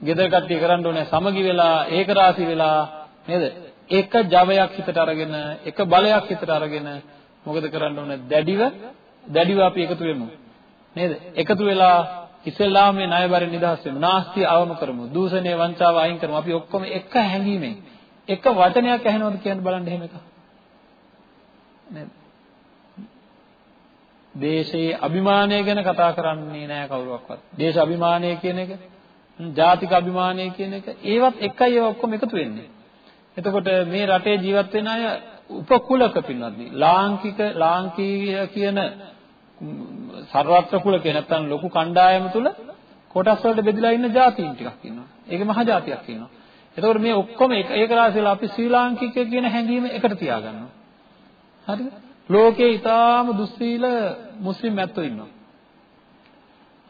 ගෙදර කට්ටිය කරන්න ඕනේ සමගි වෙලා ඒක රාශි වෙලා නේද? එක ජවයක් හිතට අරගෙන එක බලයක් හිතට අරගෙන මොකද කරන්න ඕනේ? දැඩිව දැඩිව අපි එකතු වෙමු. නේද? එකතු වෙලා ඉස්සෙල්ලාම මේ ණයබරෙන් නිදහස් වෙමු. නාස්තිය අවම කරමු. දූෂණය වංචාව අයින් කරමු. අපි ඔක්කොම එක හැඟීමෙන් එක වචනයක් ඇහෙනවද කියන්න බලන්න එහෙම එක. නේද? දේශයේ අභිමානය ගැන කතා කරන්නේ නැහැ කවුරුවක්වත්. දේශ අභිමානය කියන එක, ජාතික අභිමානය කියන එක, ඒවත් එකයි ඒවා ඔක්කොම එකතු වෙන්නේ. එතකොට මේ රටේ ජීවත් වෙන අය උපකුලක පින්වත්නි. ලාංකික ලාංකීය කියන සර්වත්‍ර කුලකේ නැත්තම් ලොකු කණ්ඩායම තුල කොටස් වලට බෙදලා ඉන්න ජාතීන් ටිකක් ඉන්නවා. ඒකේ මහ ජාතියක් ඉන්නවා. එතකොට මේ ඔක්කොම ඒක රාශියලා අපි ශ්‍රී ලාංකික කියන හැඟීම එකට තියාගන්නවා. හරිද? ලෝකේ ඊටාම දුස්සීල මුස්ලිම් ඇත්තෝ ඉන්නවා.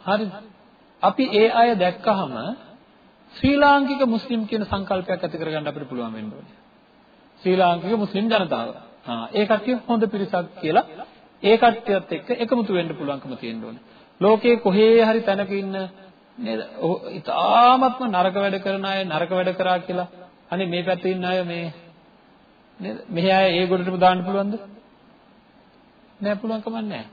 හරිද? අපි ඒ අය දැක්කහම ශ්‍රී ලාංකික මුස්ලිම් කියන සංකල්පයක් ඇති කරගන්න අපිට පුළුවන් වෙන්න ඕනේ. ශ්‍රී ලාංකික මුස්ලිම් ජනතාව. ආ ඒ කට්ටිය හොඳ පිරිසක් කියලා ඒ කට්ටියත් එක්ක එකමුතු වෙන්න පුළුවන්කම තියෙන්න ඕනේ. ලෝකේ කොහේ හරි තැනක ඉන්න නේද? ඉතාමත්ම නරක වැඩ කරන අය නරක වැඩ කරා කියලා අනේ මේ පැත්තේ ඉන්න අය මේ නේද? මෙහි අය ඒ ගොඩටම දාන්න පුළුවන්ද? නෑ පුළුවන් කමක් නෑ.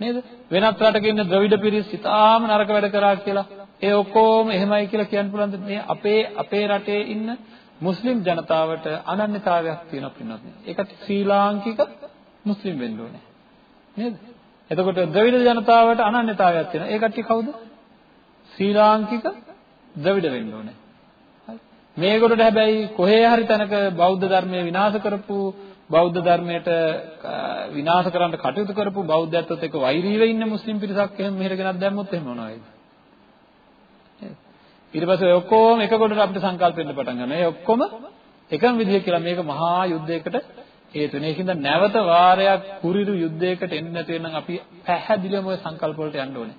නේද? වෙනත් රටක ඉන්න ද්‍රවිඩ පිරිස් ඉතාම නරක වැඩ කරා කියලා ඒ ඔක්කොම එහෙමයි කියලා කියන්න පුළුවන්ද? මේ අපේ අපේ රටේ ඉන්න මුස්ලිම් ජනතාවට අනන්‍යතාවයක් තියෙනවා පින්නත්. ඒකට ශ්‍රී ලාංකික මුස්ලිම් වෙන්න ඕනේ. නේද? එතකොට ද්‍රවිඩ ජනතාවට අනන්‍යතාවයක් තියෙනවා. ඒ කට්ටිය කවුද? ශ්‍රී ලාංකික ද්‍රවිඩ වෙන්න ඕනේ. මේගොල්ලෝ හැබැයි කොහේ හරි තැනක බෞද්ධ ධර්මය විනාශ කරපු බෞද්ධ ධර්මයට විනාශ කරන්න කටයුතු කරපු බෞද්ධත්වයට එක්ක වෛරීව ඉන්න මුස්ලිම් පිරිසක් එහෙම මෙහෙට ගෙනත් දැම්මොත් එහෙම මොනවා වෙයිද? ඊට පස්සේ ඔක්කොම එක කොටට අපිට සංකල්ප වෙන්න පටන් ගන්නවා. ඒ ඔක්කොම එකම විදිහ කියලා මේක මහා යුද්ධයකට හේතු වෙන. ඒකින්ද නැවත වාරයක් කුරිරු යුද්ධයකට එන්න නැති වෙනම් අපි පැහැදිලිවම ওই සංකල්ප වලට යන්න ඕනේ.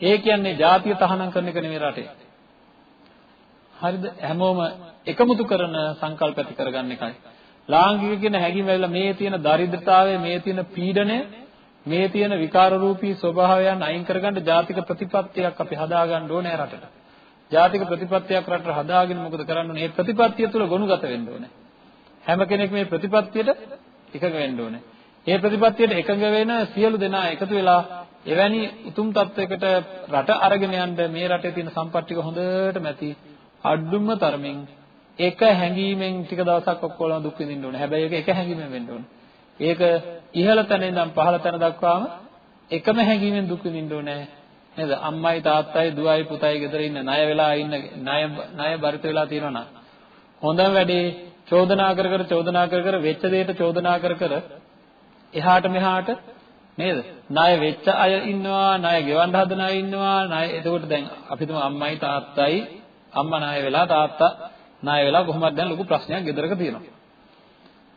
ඒ කියන්නේ ජාතිය තහනම් කරන එක නෙමෙයි රටේ. හරිද? හැමෝම එකමුතු කරන සංකල්ප ඇති කරගන්න එකයි. ලාංකික කියන හැඟීම ඇවිල්ලා මේ තියෙන දරිද්‍රතාවය, මේ තියෙන පීඩනය, මේ තියෙන විකාර රූපී ස්වභාවයන් අයින් කරගන්න ජාතික ප්‍රතිපත්තියක් අපි හදාගන්න ඕනේ රටට. ජාතික ප්‍රතිපත්තියක් රටට හදාගෙන මොකද කරන්න ඕනේ? මේ ප්‍රතිපත්තිය තුළ ගොනුගත වෙන්න ඕනේ. හැම කෙනෙක් මේ ප්‍රතිපත්තියට එකඟ වෙන්න ඕනේ. මේ ප්‍රතිපත්තියට එකඟ වෙන සියලු දෙනා එකතු වෙලා එවැනි උතුම් තත්වයකට රට අරගෙන යන්න මේ රටේ තියෙන සම්පත් ටික හොඳට මැති අඩුම තරමින් එක හැඟීමෙන් ටික දවසක් ඔක්කොලම දුක් විඳින්න ඕනේ. හැබැයි ඒක එක හැඟීමෙන් වෙන්න ඕනේ. ඒක ඉහළ තැන ඉඳන් පහළ තැන දක්වාම එකම හැඟීමෙන් දුක් විඳින්න ඕනේ. නේද? අම්මයි තාත්තයි දුවයි පුතයි ගෙදර ඉන්න ණය වෙලා ඉන්න ණය ණය බරිත වෙලා තියෙනවා නම් හොඳම වැඩේ චෝදනා කර කර චෝදනා කර කර වෙච්ච දෙයට චෝදනා කර කර එහාට මෙහාට නේද? ණය වෙච්ච අය ඉන්නවා, ණය ගෙවන්න හදන අය ඉන්නවා, ණය එතකොට දැන් අපි තුමු අම්මයි තාත්තයි අම්මා ණය වෙලා තාත්තා ණය වෙලා කොහොමද දැන් ලොකු ප්‍රශ්නයක් ගෙදරක තියෙනවා.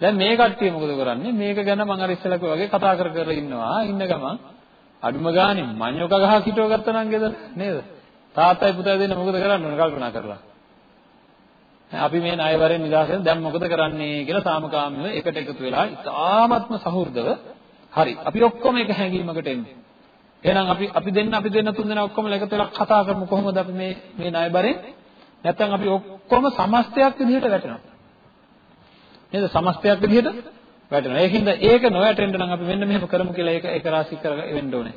දැන් මේ කට්ටිය මොකද කරන්නේ? මේක ගැන මම අර ඉස්සෙල්ලා වගේ කතා කර කර ඉන්නවා. ඉන්න ගමන් අඩුම ගානේ මඤ්ඤොක ගහ හිටව ගත්තා නම් ගෙදර නේද? තාත්තයි පුතයි දෙන්න මොකද කරන්න ඕන කල්පනා කරලා. අපි මේ ණයවරෙන් නිදහසෙන් දැන් මොකද කරන්නේ කියලා සාමකාමීව එකට එකතු වෙලා ඉතාමත්ම සහෘදව හරි අපි ඔක්කොම එක හැඟීමකට එන්නේ. එහෙනම් අපි අපි දෙන්න අපි දෙන්න තුන් දෙනා ඔක්කොම එකතු වෙලා කතා කරමු කොහොමද අපි මේ මේ ණයවරෙන් නැත්තම් අපි ඔක්කොම සමස්තයක් විදිහට වැටෙනවා. නේද? සමස්තයක් විදිහට වැටෙනවා. ඒකින්ද ඒක නොවැටෙන්න නම් අපි මෙන්න මෙහෙම කරමු කියලා ඒක ඒක රාශි කර වෙන්න ඕනේ.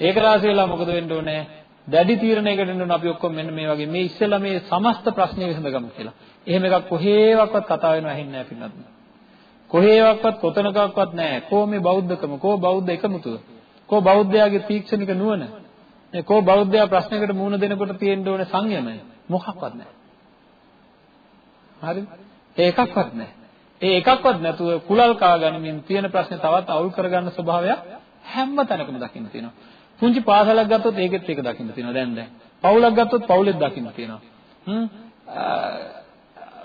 ඒක රාශි වෙලා මොකද වෙන්න ඕනේ? දැඩි තීරණයකට එන්න අපි ඔක්කොම මෙන්න මේ වගේ මේ ඉස්සෙල්ලා මේ සමස්ත ප්‍රශ්නේ විසඳගමු කියලා. එහෙම එකක් කොහේවත් කතා වෙනව ඇහෙන්නේ නැහැ පින්නත්. කොහේවත් කොතනකවත් නැහැ. කෝ මේ බෞද්ධකම, කෝ බෞද්ධ එකමුතුව. කෝ බෞද්ධයාගේ තීක්ෂණික නුවණ. මේ කෝ බෞද්ධයා ප්‍රශ්නයකට මුහුණ දෙනකොට තියෙන්න ඕනේ සංයමය. මොකක්වත් නැහැ. හරිද? ඒකක්වත් නැහැ. ඒ එකක්වත් නැතුව කුලල් කා ගනිමින් තියෙන ප්‍රශ්නේ තවත් අවුල් කරගන්න ස්වභාවයක් හැම තැනකම දකින්න තියෙනවා. පුංචි පාසලක් ගත්තොත් ඒකෙත් ඒක දකින්න තියෙනවා දැන් දැන්. පවුලක් ගත්තොත් පවුලෙත් දකින්න තියෙනවා. හ්ම්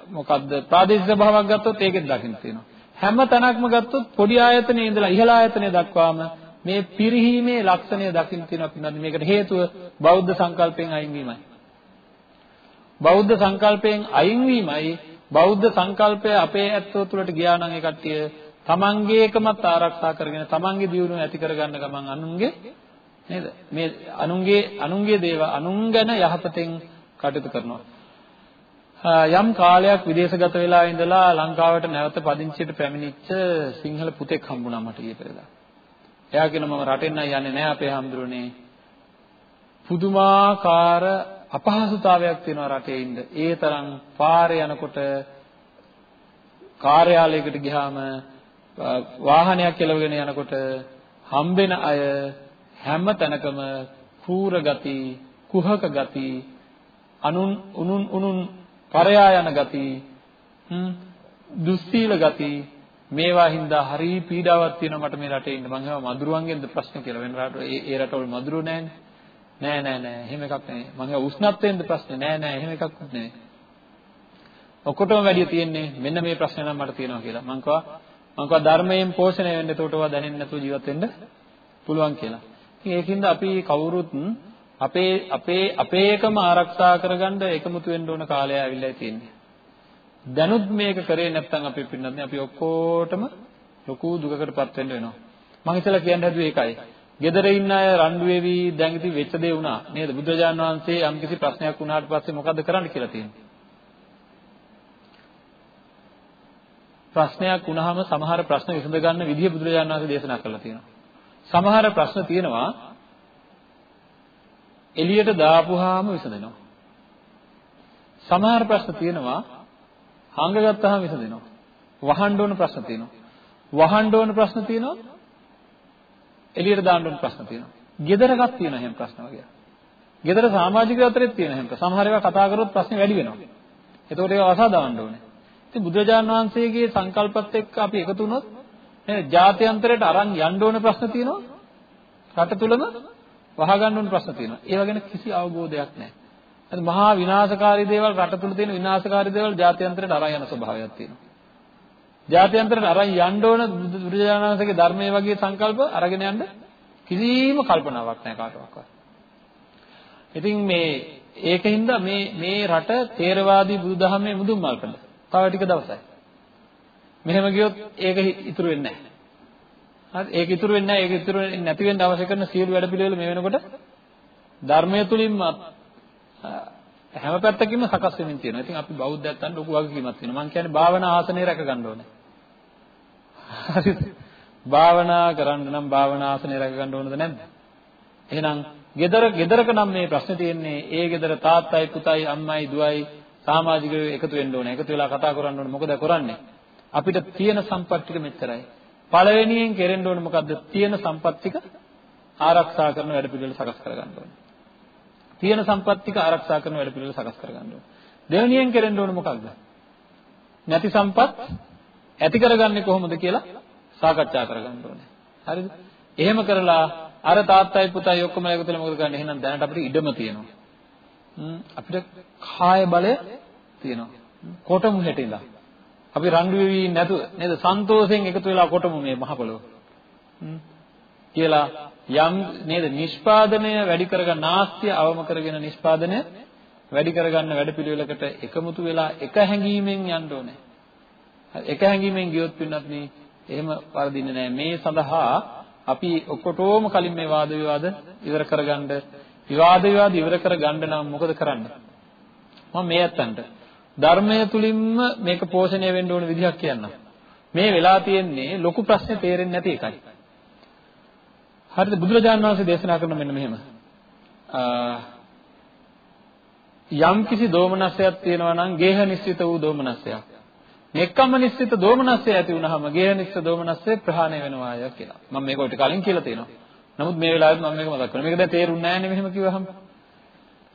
මොකද්ද ප්‍රාදේශික සභාවක් ගත්තොත් ඒකෙත් දකින්න තියෙනවා. හැම තැනක්ම ගත්තොත් පොඩි ආයතනයේ ඉඳලා ඉහළ ආයතනය දක්වාම මේ පිරිහීමේ ලක්ෂණය දකින්න තියෙනවා පින්නත් මේකට හේතුව බෞද්ධ සංකල්පයෙන් අයින් වීමයි. බෞද්ධ සංකල්පයෙන් අයින් වීමයි බෞද්ධ සංකල්පය අපේ ඇත්තෝ තුළට ගියා නම් ඒ කට්ටිය තමන්ගේ එකමත් ආරක්ෂා කරගෙන තමන්ගේ දියුණුව ඇති කරගන්න ගමන් අනුන්ගේ නේද මේ අනුන්ගේ අනුන්ගේ දේව අනුන් ගැන යහපතෙන් කටයුතු කරනවා යම් කාලයක් විදේශගත වෙලා ඉඳලා ලංකාවට නැවත පදිංචියට පැමිණිච්ච සිංහල පුතෙක් හම්බුණා මට ඊයේ පෙරේදා. එයා කියන මම රටෙන් යන්නේ නැහැ අපේ හම්දුරනේ. පුදුමාකාර අපහසුතාවයක් තියෙනවා රටේ ඉන්න. ඒ තරම් පාරේ යනකොට කාර්යාලයකට ගියාම වාහනයක් කෙලවගෙන යනකොට හම්බෙන අය හැම තැනකම කූර ගති, කුහක ගති, අනුන් උනුන් උනුන් පරයා යන ගති, දුස්සීල ගති මේවා හින්දා හරි පීඩාවක් තියෙනවා මට මේ රටේ ඉන්න. මං හිතුවා මදුරුවන්ගෙන්ද ප්‍රශ්න කියලා. වෙන රට ඒ රටවල මදුරුව නැහැනේ. නෑ නෑ නෑ එහෙම එකක් නෙමෙයි. මම හිතුවා උෂ්ණත්වයෙන්ද ප්‍රශ්නේ නෑ නෑ එහෙම එකක් නෙමෙයි. ඔක්කොටම වැඩි තියෙන්නේ මෙන්න මේ ප්‍රශ්නේ නම් මට තියෙනවා කියලා. මං කවා මං කවා ධර්මයෙන් පෝෂණය වෙන්න එතකොට ඔවා දැනෙන්නේ නැතුව ජීවත් වෙන්න පුළුවන් කියලා. ඉතින් ඒකින්ද අපි කවුරුත් අපේ අපේ අපේකම ආරක්ෂා කරගන්න එකමුතු වෙන්න ඕන කාලය ඇවිල්ලා තියෙන්නේ. දැනුත් මේක කරේ නැත්නම් අපි පින්නත් අපි ඔක්කොටම ලොකු දුකකටපත් වෙන්න වෙනවා. මම ඉතලා කියන්න හැදුවේ ඒකයි. ගෙදර ඉන්න අය රණ්ඩු වෙවි දැන් ඉතින් වෙච්ච දේ වුණා. නේද? බුදුරජාන් වහන්සේ යම්කිසි ප්‍රශ්නයක් වුණාට පස්සේ මොකද්ද කරන්න කියලා තියෙන්නේ? ප්‍රශ්නයක් වුණාම සමහර ප්‍රශ්න විසඳ ගන්න විදිහ බුදුරජාන් වහන්සේ දේශනා කරලා තියෙනවා. සමහර ප්‍රශ්න තියෙනවා එළියට දාපුවාම විසඳෙනවා. සමහර ප්‍රශ්න තියෙනවා හංගගත්තාම විසඳෙනවා. වහන්න ඕන ප්‍රශ්න තියෙනවා. වහන්න ඕන ප්‍රශ්න තියෙනවා එළියට දාන්න ඕන ප්‍රශ්න තියෙනවා. ගෙදරකත් තියෙන හැම ප්‍රශ්න වගේ. ගෙදර සමාජිකයෝ අතරෙත් තියෙන හැම සමහර ඒවා කතා කරොත් ප්‍රශ්නේ වැඩි වෙනවා. එතකොට ඒවා වසා දාන්න ඕනේ. ඉතින් බුදුරජාණන් වහන්සේගේ සංකල්පත් එක්ක අපි එකතු වුණොත් නේද? ජාත්‍යන්තරයට අරන් යන්න ඕන ප්‍රශ්න තියෙනවා. රට තුලම වහගන්න ඕන ප්‍රශ්න තියෙනවා. ඒව ගැන කිසි අවබෝධයක් නැහැ. අද මහා විනාශකාරී දේවල් රට තුල තියෙන විනාශකාරී දේවල් ජාත්‍යන්තරයට අරන් යන ස්වභාවයක් තියෙනවා. ජාත්‍යන්තරයට අරන් යන්න ඕන බුදුරජාණන්සේගේ ධර්මයේ වගේ සංකල්ප අරගෙන යන්න කිසිම කල්පනාවක් නැහැ කාටවත්. ඉතින් මේ ඒකින්ද මේ මේ රට තේරවාදී බුදුදහමේ මුදුන්මල්කඩ. තව ටික දවසයි. මෙහෙම ගියොත් ඒක ඉතුරු වෙන්නේ නැහැ. හරි ඒක ඉතුරු වෙන්නේ නැහැ. ඒක ඉතුරු වෙන්නේ නැති වෙන්න අවශ්‍ය කරන සියලු වැඩ පිළිවෙල මේ වෙනකොට ධර්මයේ තුලින්ම හැම පැත්තකින්ම සකස් වෙමින් තියෙනවා. ඉතින් අපි බෞද්ධයන් ලොකු වගකීමක් තියෙනවා. මම කියන්නේ භාවනා ආසනය රැක ගන්න ඕනේ. හරිද? භාවනා කරන්න නම් භාවනා ආසනය රැක ගන්න ඕනද නැද්ද? එහෙනම් gedara gedarක නම් මේ ප්‍රශ්නේ තියෙන්නේ ඒ gedara තාත්තයි පුතයි අම්මයි දුවයි සමාජිකයෝ එකතු වෙන්න ඕනේ. එකතු වෙලා කතා කරන්න ඕනේ. මොකද කරන්නේ? අපිට තියෙන සම්පත් ටික මෙච්චරයි. පළවෙනියෙන් කෙරෙන්න ඕනේ මොකද්ද? තියෙන සම්පත් ටික ආරක්ෂා කරන වැඩ පිළිවෙල සකස් කරගන්න ඕනේ. තියෙන සම්පත් ටික ආරක්ෂා කරන වැඩ පිළිවෙල සකස් කරගන්න ඕනේ. දෙවෙනියෙන් කෙරෙන්න ඕනේ මොකක්ද? නැති සම්පත් ඇති කරගන්නේ කොහොමද කියලා සාකච්ඡා කරගන්න ඕනේ. හරිද? එහෙම කරලා අර තාත්තයි පුතයි ඔක්කොම එකතු වෙලා මොකද කරන්නේ? එහෙනම් දැනට අපිට ඉඩම තියෙනවා. අපිට කාය බලය තියෙනවා. කොටමු හැටිලා. අපි රණ්ඩු වෙවි නැතුව නේද? සන්තෝෂයෙන් එකතු වෙලා කොටමු මේ මහ පොළොව. කියලා යම් නේද නිෂ්පාදනය වැඩි කරගන්න නාස්තිය අවම කරගෙන නිෂ්පාදනය වැඩි කරගන්න වැඩපිළිවෙලකට එකමුතු වෙලා එක හැඟීමෙන් යන්න ඕනේ. එක හැඟීමෙන් ගියොත් පින්නත් මේ එහෙම වරදින්නේ නැහැ. මේ සඳහා අපි ඔක්කොටෝම කලින් මේ වාද විවාද ඉවර කරගන්න විවාද විවාද ඉවර කරගන්න නම් මොකද කරන්න? මම මේ ඇත්තන්ට ධර්මය තුලින්ම මේක පෝෂණය වෙන්න ඕන විදිහක් කියන්නම්. මේ වෙලා තියෙන්නේ ලොකු ප්‍රශ්නේ තේරෙන්නේ නැති එකයි. හරිද බුදුරජාණන් වහන්සේ දේශනා කරන මෙන්න මෙහෙම. යම් කිසි දෝමනස්සයක් තියෙනවා නම් ගේහ නිස්සිත වූ දෝමනස්සයක්. නෙක්කම්ම නිස්සිත දෝමනස්සය ඇති වුනහම ගේහ නිස්සිත දෝමනස්සය ප්‍රහාණය වෙනවාය කියලා. මම මේක ඔයිට කලින් කියලා තියෙනවා. නමුත් මේ වෙලාවෙත් මම මේක මතක් කරනවා. මේක දැන් තේරුන්නේ නැහැ නේ මෙහෙම කිව්වහම.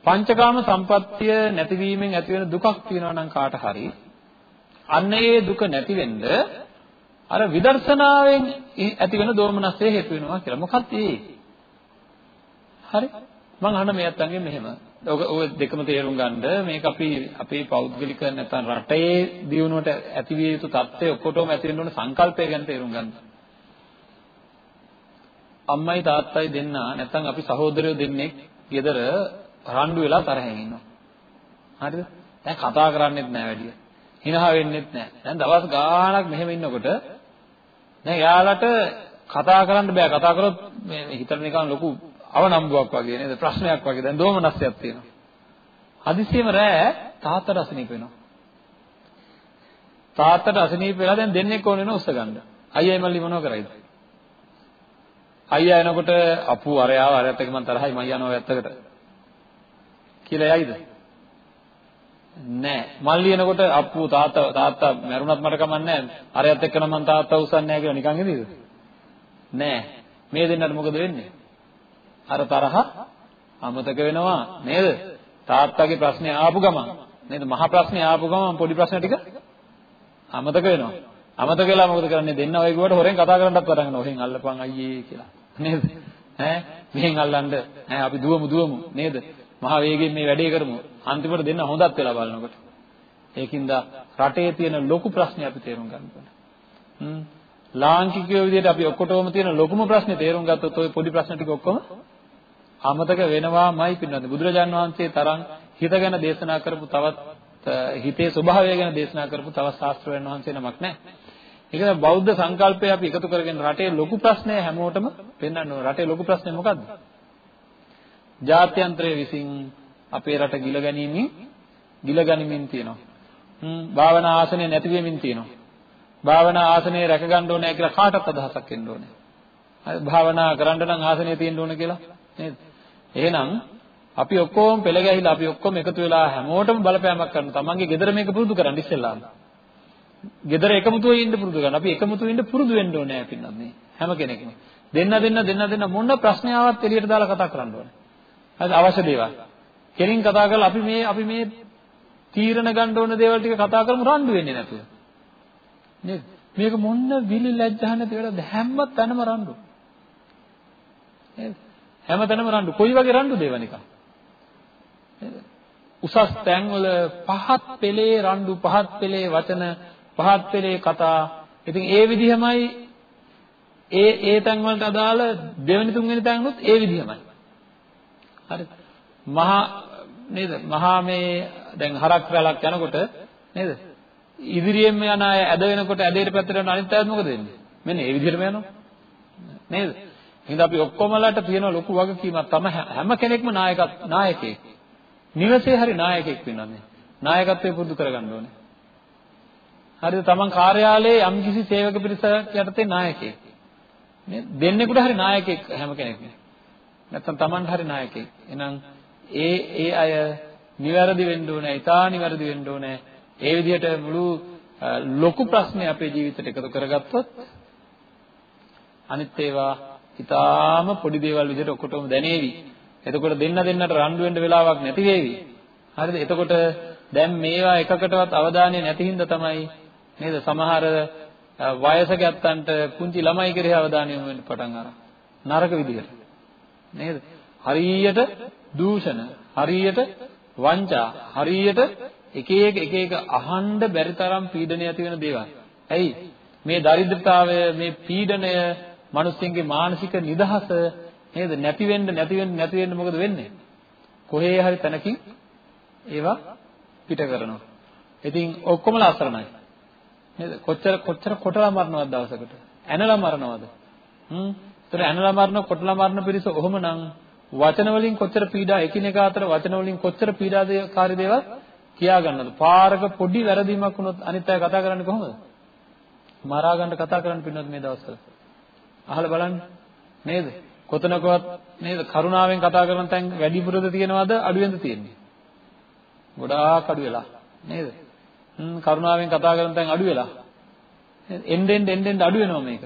පංචකාම සම්පත්තිය නැතිවීමෙන් ඇති වෙන දුකක් තියෙනවා නම් කාට හරි අන්න ඒ දුක නැති වෙන්න අර විදර්ශනාවෙන් ඇති වෙන දෝමනස්සේ හේතු වෙනවා කියලා. මොකක්ද ඒ? හරි. මම අහන මේ අත්තන්ගෙන් මෙහෙම. ඔය ඔය දෙකම තේරුම් ගන්න මේක අපි අපේ පෞද්ගලික නැත්නම් රටේ දියුණුවට ඇතිවිය යුතු தත්ත්වය ඔක්කොටම ඇති වෙන්න ඕන සංකල්පය ගැන තේරුම් ගන්න. අම්මයි තාත්තයි දෙන්න නැත්නම් අපි සහෝදරයෝ දෙන්නෙක් ගෙදර රණ්ඩු වෙලා තරහෙන් ඉන්නවා. හරිද? දැන් කතා කරන්නෙත් නෑ වැඩිය. හිනහ වෙන්නෙත් නෑ. දැන් දවස් ගාණක් මෙහෙම ඉන්නකොට දැන් යාළට කතා කරන්න බෑ. කතා කරොත් මේ හිතට නිකන් ලොකු අවනම්බුවක් වගේ නේද? ප්‍රශ්නයක් වගේ. දැන් දෝමනස්යක් තියෙනවා. හදිසියෙම රෑ තාත්තට අසනීප වෙනවා. තාත්තට අසනීප වෙලා දැන් දෙන්නෙක් ඕන වෙන උස්ස ගන්න. අයියයි මල්ලි මොනව කරයිද? අයියා එනකොට අපු අරයාව අරයත් එක්ක මං තරහයි මං යනවා වැත්තකට. කියලා යයිද? නෑ. මල්ලි එනකොට අප්පු තාත්තා තාත්තා මැරුණත් මට කමක් නෑ. අරයත් එක්ක නම් මං තාත්තා උස්සන්නේ නෑ කියලා නිකන් ඉදීද? නෑ. මේ දෙන්නට මොකද වෙන්නේ? අර තරහ අමතක වෙනවා නේද? තාත්තාගේ ප්‍රශ්නේ ආපු ගමන් නේද? මහ ප්‍රශ්නේ ආපු ගමන් පොඩි ප්‍රශ්න ටික අමතක වෙනවා. අමතක වෙලා මොකද කරන්නේ? දෙන්න ඔය ගුවට හොරෙන් කතා කරන්නත් පටන් ගන්නවා. හොරෙන් අල්ලපන් අයියේ කියලා. නේද? ඈ මෙහෙන් අල්ලන්න ඈ අපි දුවමු දුවමු නේද? මහා වේගයෙන් මේ වැඩේ කරමු. අන්තිමට දෙන්න හොඳත් වෙලා බලනකොට. ඒකින්ද රටේ තියෙන ලොකු ප්‍රශ්නේ අපි තේරුම් ගන්න ඕනේ. හ්ම්. ලාංකිකයෝ විදිහට අපි ඔක්කොටම තියෙන ලොකුම ප්‍රශ්නේ තේරුම් ගත්තොත් ওই පොඩි ප්‍රශ්න ටික ඔක්කොම අමතක වෙනවාමයි පින්නත්. බුදුරජාන් වහන්සේ තරම් හිත ගැන දේශනා කරපු තවත් හිතේ ස්වභාවය ගැන දේශනා කරපු තවත් ශාස්ත්‍රඥ වහන්සේ නමක් නැහැ. ඒක තමයි බෞද්ධ සංකල්පය අපි එකතු කරගෙන රටේ ලොකු ප්‍රශ්නය හැමෝටම පෙන්වන්න ඕන. රටේ ලොකු ප්‍රශ්නේ මොකද්ද? ජාත්‍යන්තරය විසින් අපේ රට ගිල ගැනීමෙන් ගිල ගනිමින් තියෙනවා. හ්ම් භාවනා ආසනය නැති වෙමින් තියෙනවා. භාවනා ආසනය රැක ගන්න ඕනේ කියලා කාටත් අදහසක් එන්න ඕනේ. හරි භාවනා කරන්න නම් ආසනය තියෙන්න ඕනේ කියලා නේද? එහෙනම් අපි ඔක්කොම පෙළ ගැහිලා අපි ඔක්කොම එකතු වෙලා හැමෝටම බලපෑමක් කරන තමන්ගේ ගෙදර මේක පුරුදු කරන්න ඉස්සෙල්ලාම. ගෙදර එකමුතුව ඉන්න පුරුදු කරන්න. අපි එකමුතුව ඉන්න පුරුදු වෙන්න ඕනේ අපින්නත් මේ හැම කෙනෙක්ම. දෙන්න දෙන්න දෙන්න දෙන්න මොන ප්‍රශ්නාවක් එළියට දාලා කතා කරන්න ඕනේ. හරි අවශ්‍ය දේවල්. කෙලින් කතා කරලා අපි මේ අපි මේ තීරණ ගන්න ඕන දේවල් ටික කතා කරමු රණ්ඩු වෙන්නේ නැතුව. නේද? මේක මොන්න විලි ලැජ්ජා නැති වෙලාද හැම තැනම රණ්ඩු. නේද? හැම තැනම රණ්ඩු. කොයි වගේ රණ්ඩු දේවනික? නේද? උසස් තැන්වල පහත් පෙළේ රණ්ඩු පහත් පෙළේ වචන පහත් පෙළේ කතා. ඉතින් ඒ විදිහමයි ඒ ඒ තැන් වලට අදාළ දෙවෙනි තුන්වෙනි තැන්නුත් ඒ විදිහමයි. හරි. මහා නේද? මහා මේ දැන් හරක් රැලක් යනකොට නේද? ඉදිරියෙන් යන අය ඇද වෙනකොට ඇදේට පැත්තට යන අනිත් අයත් මොකද වෙන්නේ? මෙන්න ඒ විදිහටම යනවා. නේද? එහෙනම් අපි ඔක්කොමලට තියෙන ලොකු වගකීමක් තම හැම කෙනෙක්ම නායක නායකයෙක්. නිවසේ හරි නායකයෙක් වෙනවානේ. නායකත්වයේ පුරුදු කරගන්න ඕනේ. හරිද? Taman කාර්යාලයේ යම්කිසි සේවක පිරිසක් යටතේ නායකයෙක්. නේද? දෙන්නෙකුට හරි නායකයෙක් හැම කෙනෙක්ම. නැත්තම් Tamanට හරි නායකයෙක්. එහෙනම් ඒ ඒ අය නිවැරදි වෙන්න ඕනේ, ඊටා නිවැරදි වෙන්න ඕනේ. ඒ විදිහට මුළු ලොකු ප්‍රශ්නේ අපේ ජීවිතයට එකතු කරගත්තොත් අනිත් ඒවා ඊටාම පොඩි දේවල් විදිහට ඔක්කොටම දැනේවි. එතකොට දෙන්න දෙන්නට රණ්ඩු වෙන්න වෙලාවක් නැති වෙවි. හරිද? එතකොට දැන් මේවා එකකටවත් අවධානය නැති හින්දා තමයි නේද සමහර වයසක ඇත්තන්ට පුංචි ළමයි කෙරෙහි අවධානය යොමු වෙන්න පටන් අරන් නරක විදිහට නේද හරියට දූෂණ හරියට වංචා හරියට එක එක එක එක අහන්න බැරි තරම් පීඩනය ඇති වෙන දේවල් ඇයි මේ දරිද්‍රතාවය මේ පීඩනය මිනිස්සුන්ගේ මානසික නිදහස නේද? නැති වෙන්න නැති වෙන්න නැති වෙන්න මොකද වෙන්නේ? කොහේ හරි තැනකින් ඒවා පිට කරනවා. ඉතින් ඔක්කොමලා අසරණයි. නේද? කොච්චර කොච්චර කොටලා මරනවද දවසකට? ඇනලා මරනවද? හ්ම්? ඒතර ඇනලා මරන කොටලා මරන පිරිස ඔහොමනම් වචන වලින් කොච්චර පීඩා එකිනෙක අතර වචන වලින් කොච්චර පීඩාකාරී දේවල් කියා ගන්නවද පාරක පොඩි වැරදීමක් වුණොත් අනිත් අය කතා කරන්නේ කොහොමද? මරා ගන්න කතා කරන්න පින්නොත් මේ දවස්වල. අහලා බලන්න. නේද? කොතනකවත් නේද? කරුණාවෙන් කතා කරන තැන් වැඩිපුරද තියෙනවද? අඩුවෙන්ද තියෙන්නේ? ගොඩාක් අඩු වෙලා. නේද? කරුණාවෙන් කතා කරන තැන් අඩු වෙලා. එන්න එන්න එන්න එන්න අඩු වෙනවා මේක.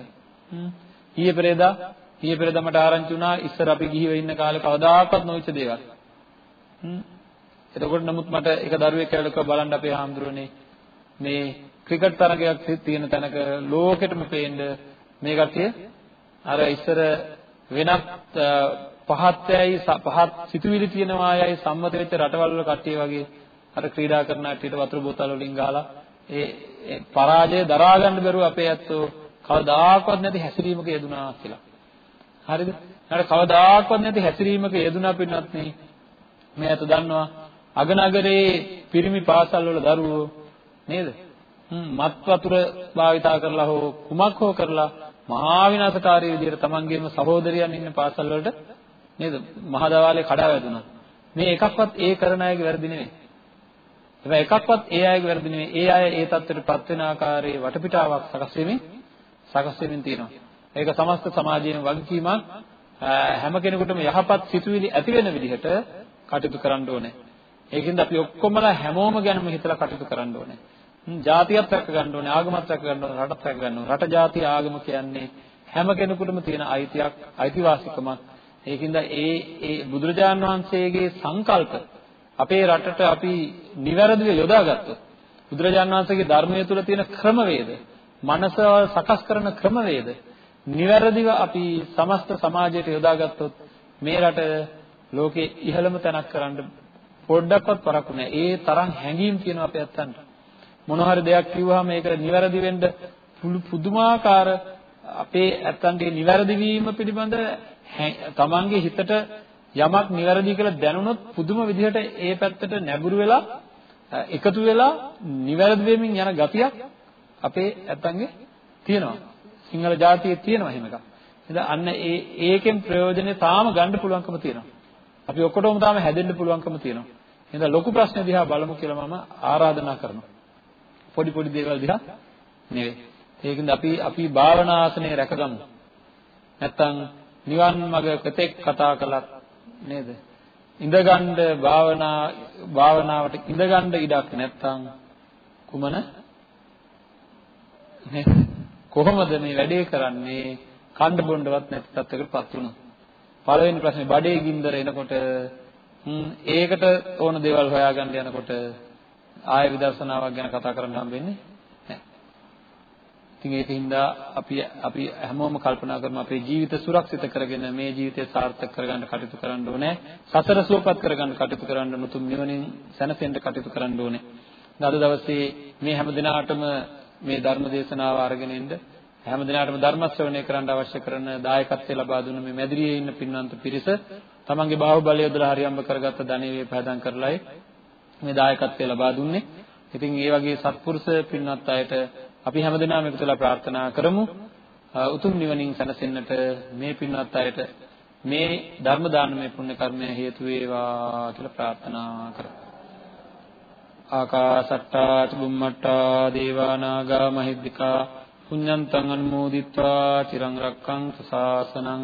ඊයේ පෙරේදා ඊයේ පෙරේදා මට ආරංචි වුණා ඉස්සර අපි ගිහිව ඉන්න කාලේ කවදාකවත් නොවිච්ච දේවල්. එතකොට නමුත් මට එක දරුවෙක් කියලා කිව්වා බලන්න අපේ හාමුදුරනේ මේ ක්‍රිකට් තරගයක් තියෙන තැනක ලෝකෙටම පේන්න මේ කට්ටිය අර ඉස්සර වෙනත් පහත්යයි පහත් සිතුවිලි තියනවායයි සම්මත වෙච්ච රටවල් වල කට්ටිය වගේ අර ක්‍රීඩා කරන කට්ටියට වතුර බෝතල් වලින් ගහලා ඒ පරාජය දරා ගන්න බැරුව අපේ ඇත්තෝ කවදාකවත් නැති හැසිරීමක යෙදුනා කියලා. හරිද? ඊට කවදාකවත් නැති හැසිරීමක යෙදුනා පින්නත් නේ. මේ ඇත්ත දන්නවා අගනගරේ පිරිමි පාසල් වල දරුවෝ නේද? මත් වතුර භාවිතා කරලා හෝ කුමක් හෝ කරලා මහා විනාශකාරී විදිහට තමන්ගේම සහෝදරයන් ඉන්න පාසල් වලට නේද? මහදවාලේ කඩා වැදුනා. මේ එකක්වත් ඒ කරන අයගේ වැරදි නෙවෙයි. හැබැයි එකක්වත් ඒ අයගේ වැරදි නෙවෙයි. ඒ අය ඒ தත්ත්වයටපත් වෙන ආකාරයේ වටපිටාවක් සකස් වෙමින් සකස් වෙමින් තියෙනවා. ඒක සමස්ත සමාජයේම වගකීමක් හැම කෙනෙකුටම යහපත් සිතුවිලි ඇති වෙන විදිහට කටයුතු කරන්න ඕනේ. ඒකින්ද අපි ඔක්කොමලා හැමෝම ගැනම හිතලා කටයුතු කරන්න ඕනේ. ජාතියත් රැක ගන්න ඕනේ, ආගමත් රැක ගන්න ඕනේ, රටත් රැක ගන්න ඕනේ. රට ජාති ආගම කියන්නේ හැම කෙනෙකුටම තියෙන අයිතියක්, අයිතිවාසිකමක්. ඒකින්ද ඒ ඒ බුදුරජාන් වහන්සේගේ සංකල්ප අපේ රටට අපි නිවැරදිව යොදාගත්තොත් බුදුරජාන් වහන්සේගේ ධර්මයේ තුල තියෙන ක්‍රමවේද, මනස සකස් කරන ක්‍රමවේද නිවැරදිව අපි සමස්ත සමාජයට යොදාගත්තොත් මේ රට ලෝකේ ඉහළම තැනක් කරන්න පොඩ්ඩක්වත් පරක්කු නැහැ. ඒ තරම් හැඟීම් තියෙනවා අපේ අත්තන්ට. මොන හරි දෙයක් කිව්වහම ඒක නිවැරදි වෙන්න පුදුමාකාර අපේ අත්තන්ගේ නිවැරදි වීම පිළිබඳ තමන්ගේ හිතට යමක් නිවැරදි කියලා දැනුණොත් පුදුම විදිහට ඒ පැත්තට නැඹුරු වෙලා එකතු වෙලා නිවැරදි වෙමින් යන ගතියක් අපේ ඇත්තන්ගේ තියෙනවා. සිංහල ජාතියේ තියෙනවා එහෙම එකක්. ඉතින් අන්න ඒ ඒකෙන් ප්‍රයෝජනේ තාම ගන්න පුළුවන්කම තියෙනවා. අපි ඔක්කොටම තාම හැදෙන්න පුළුවන්කම තියෙනවා. එහෙනම් ලොකු ප්‍රශ්න දිහා බලමු කියලා මම ආරාධනා කරනවා. පොඩි පොඩි දේවල් දිහා නෙවෙයි. ඒකින්ද අපි අපි භාවනා ආසනේ රැකගමු. නැත්තම් නිවන් මඟ කෙතෙක් කතා කළත් නේද? ඉඳගන්න භාවනා භාවනාවට ඉඳගන්න ඉඩක් නැත්තම් කුමන කොහොමද මේ වැඩේ කරන්නේ කන්න බොන්නවත් නැති තත්යකටපත් වුණා. පළවෙනි ප්‍රශ්නේ බඩේ ගින්දර එනකොට ඒකට ඕන දේවල් හොයාගන්න යනකොට ආය විදර්ශනාවක් ගැන කතා කරන්න හම්බෙන්නේ ඉතින් ඒකින්ද අපි අපි හැමෝම කල්පනා කරමු අපේ ජීවිත සුරක්ෂිත කරගෙන මේ ජීවිතය සාර්ථක කරගන්න කටයුතු කරන්න ඕනේ. සසර සුවපත් කරගන්න කටයුතු කරන්න මුතුන් නිවනින් සැනසෙන්න කටයුතු කරන්න ඕනේ. අද දවසේ මේ හැම දිනාටම මේ ධර්ම දේශනාව අරගෙන ඉන්න හැම දිනාටම ධර්ම ශ්‍රවණය කරන්න අවශ්‍ය කරන දායකත්වය ලබා දුන්න මේ මැදිරියේ ඉන්න පින්වන්ත පිරිස තමන්ගේ බාහුවලය යොදලා හරියම්බ කරගත්ත ධනෙ වේ පහදම් කරලායි මේ දායකත්වය ලබා දුන්නේ. ඉතින් ඒ වගේ සත්පුරුෂ පින්වත් අයට අපි හැමදෙනාම එකතු වෙලා ප්‍රාර්ථනා කරමු. උතුම් නිවනින් සැනසෙන්නට මේ පින්වත් අයට මේ ධර්ම දානමය පුණ්‍ය කර්මය හේතු වේවා කියලා ප්‍රාර්ථනා කරමු. ආකාසට්ටා චුම්මට්ටා දේවා නාග මහිද්దికා පුඤ්ඤන්තං අනුමෝදිත්වා චිරං රක්ඛන්තු ශාසනං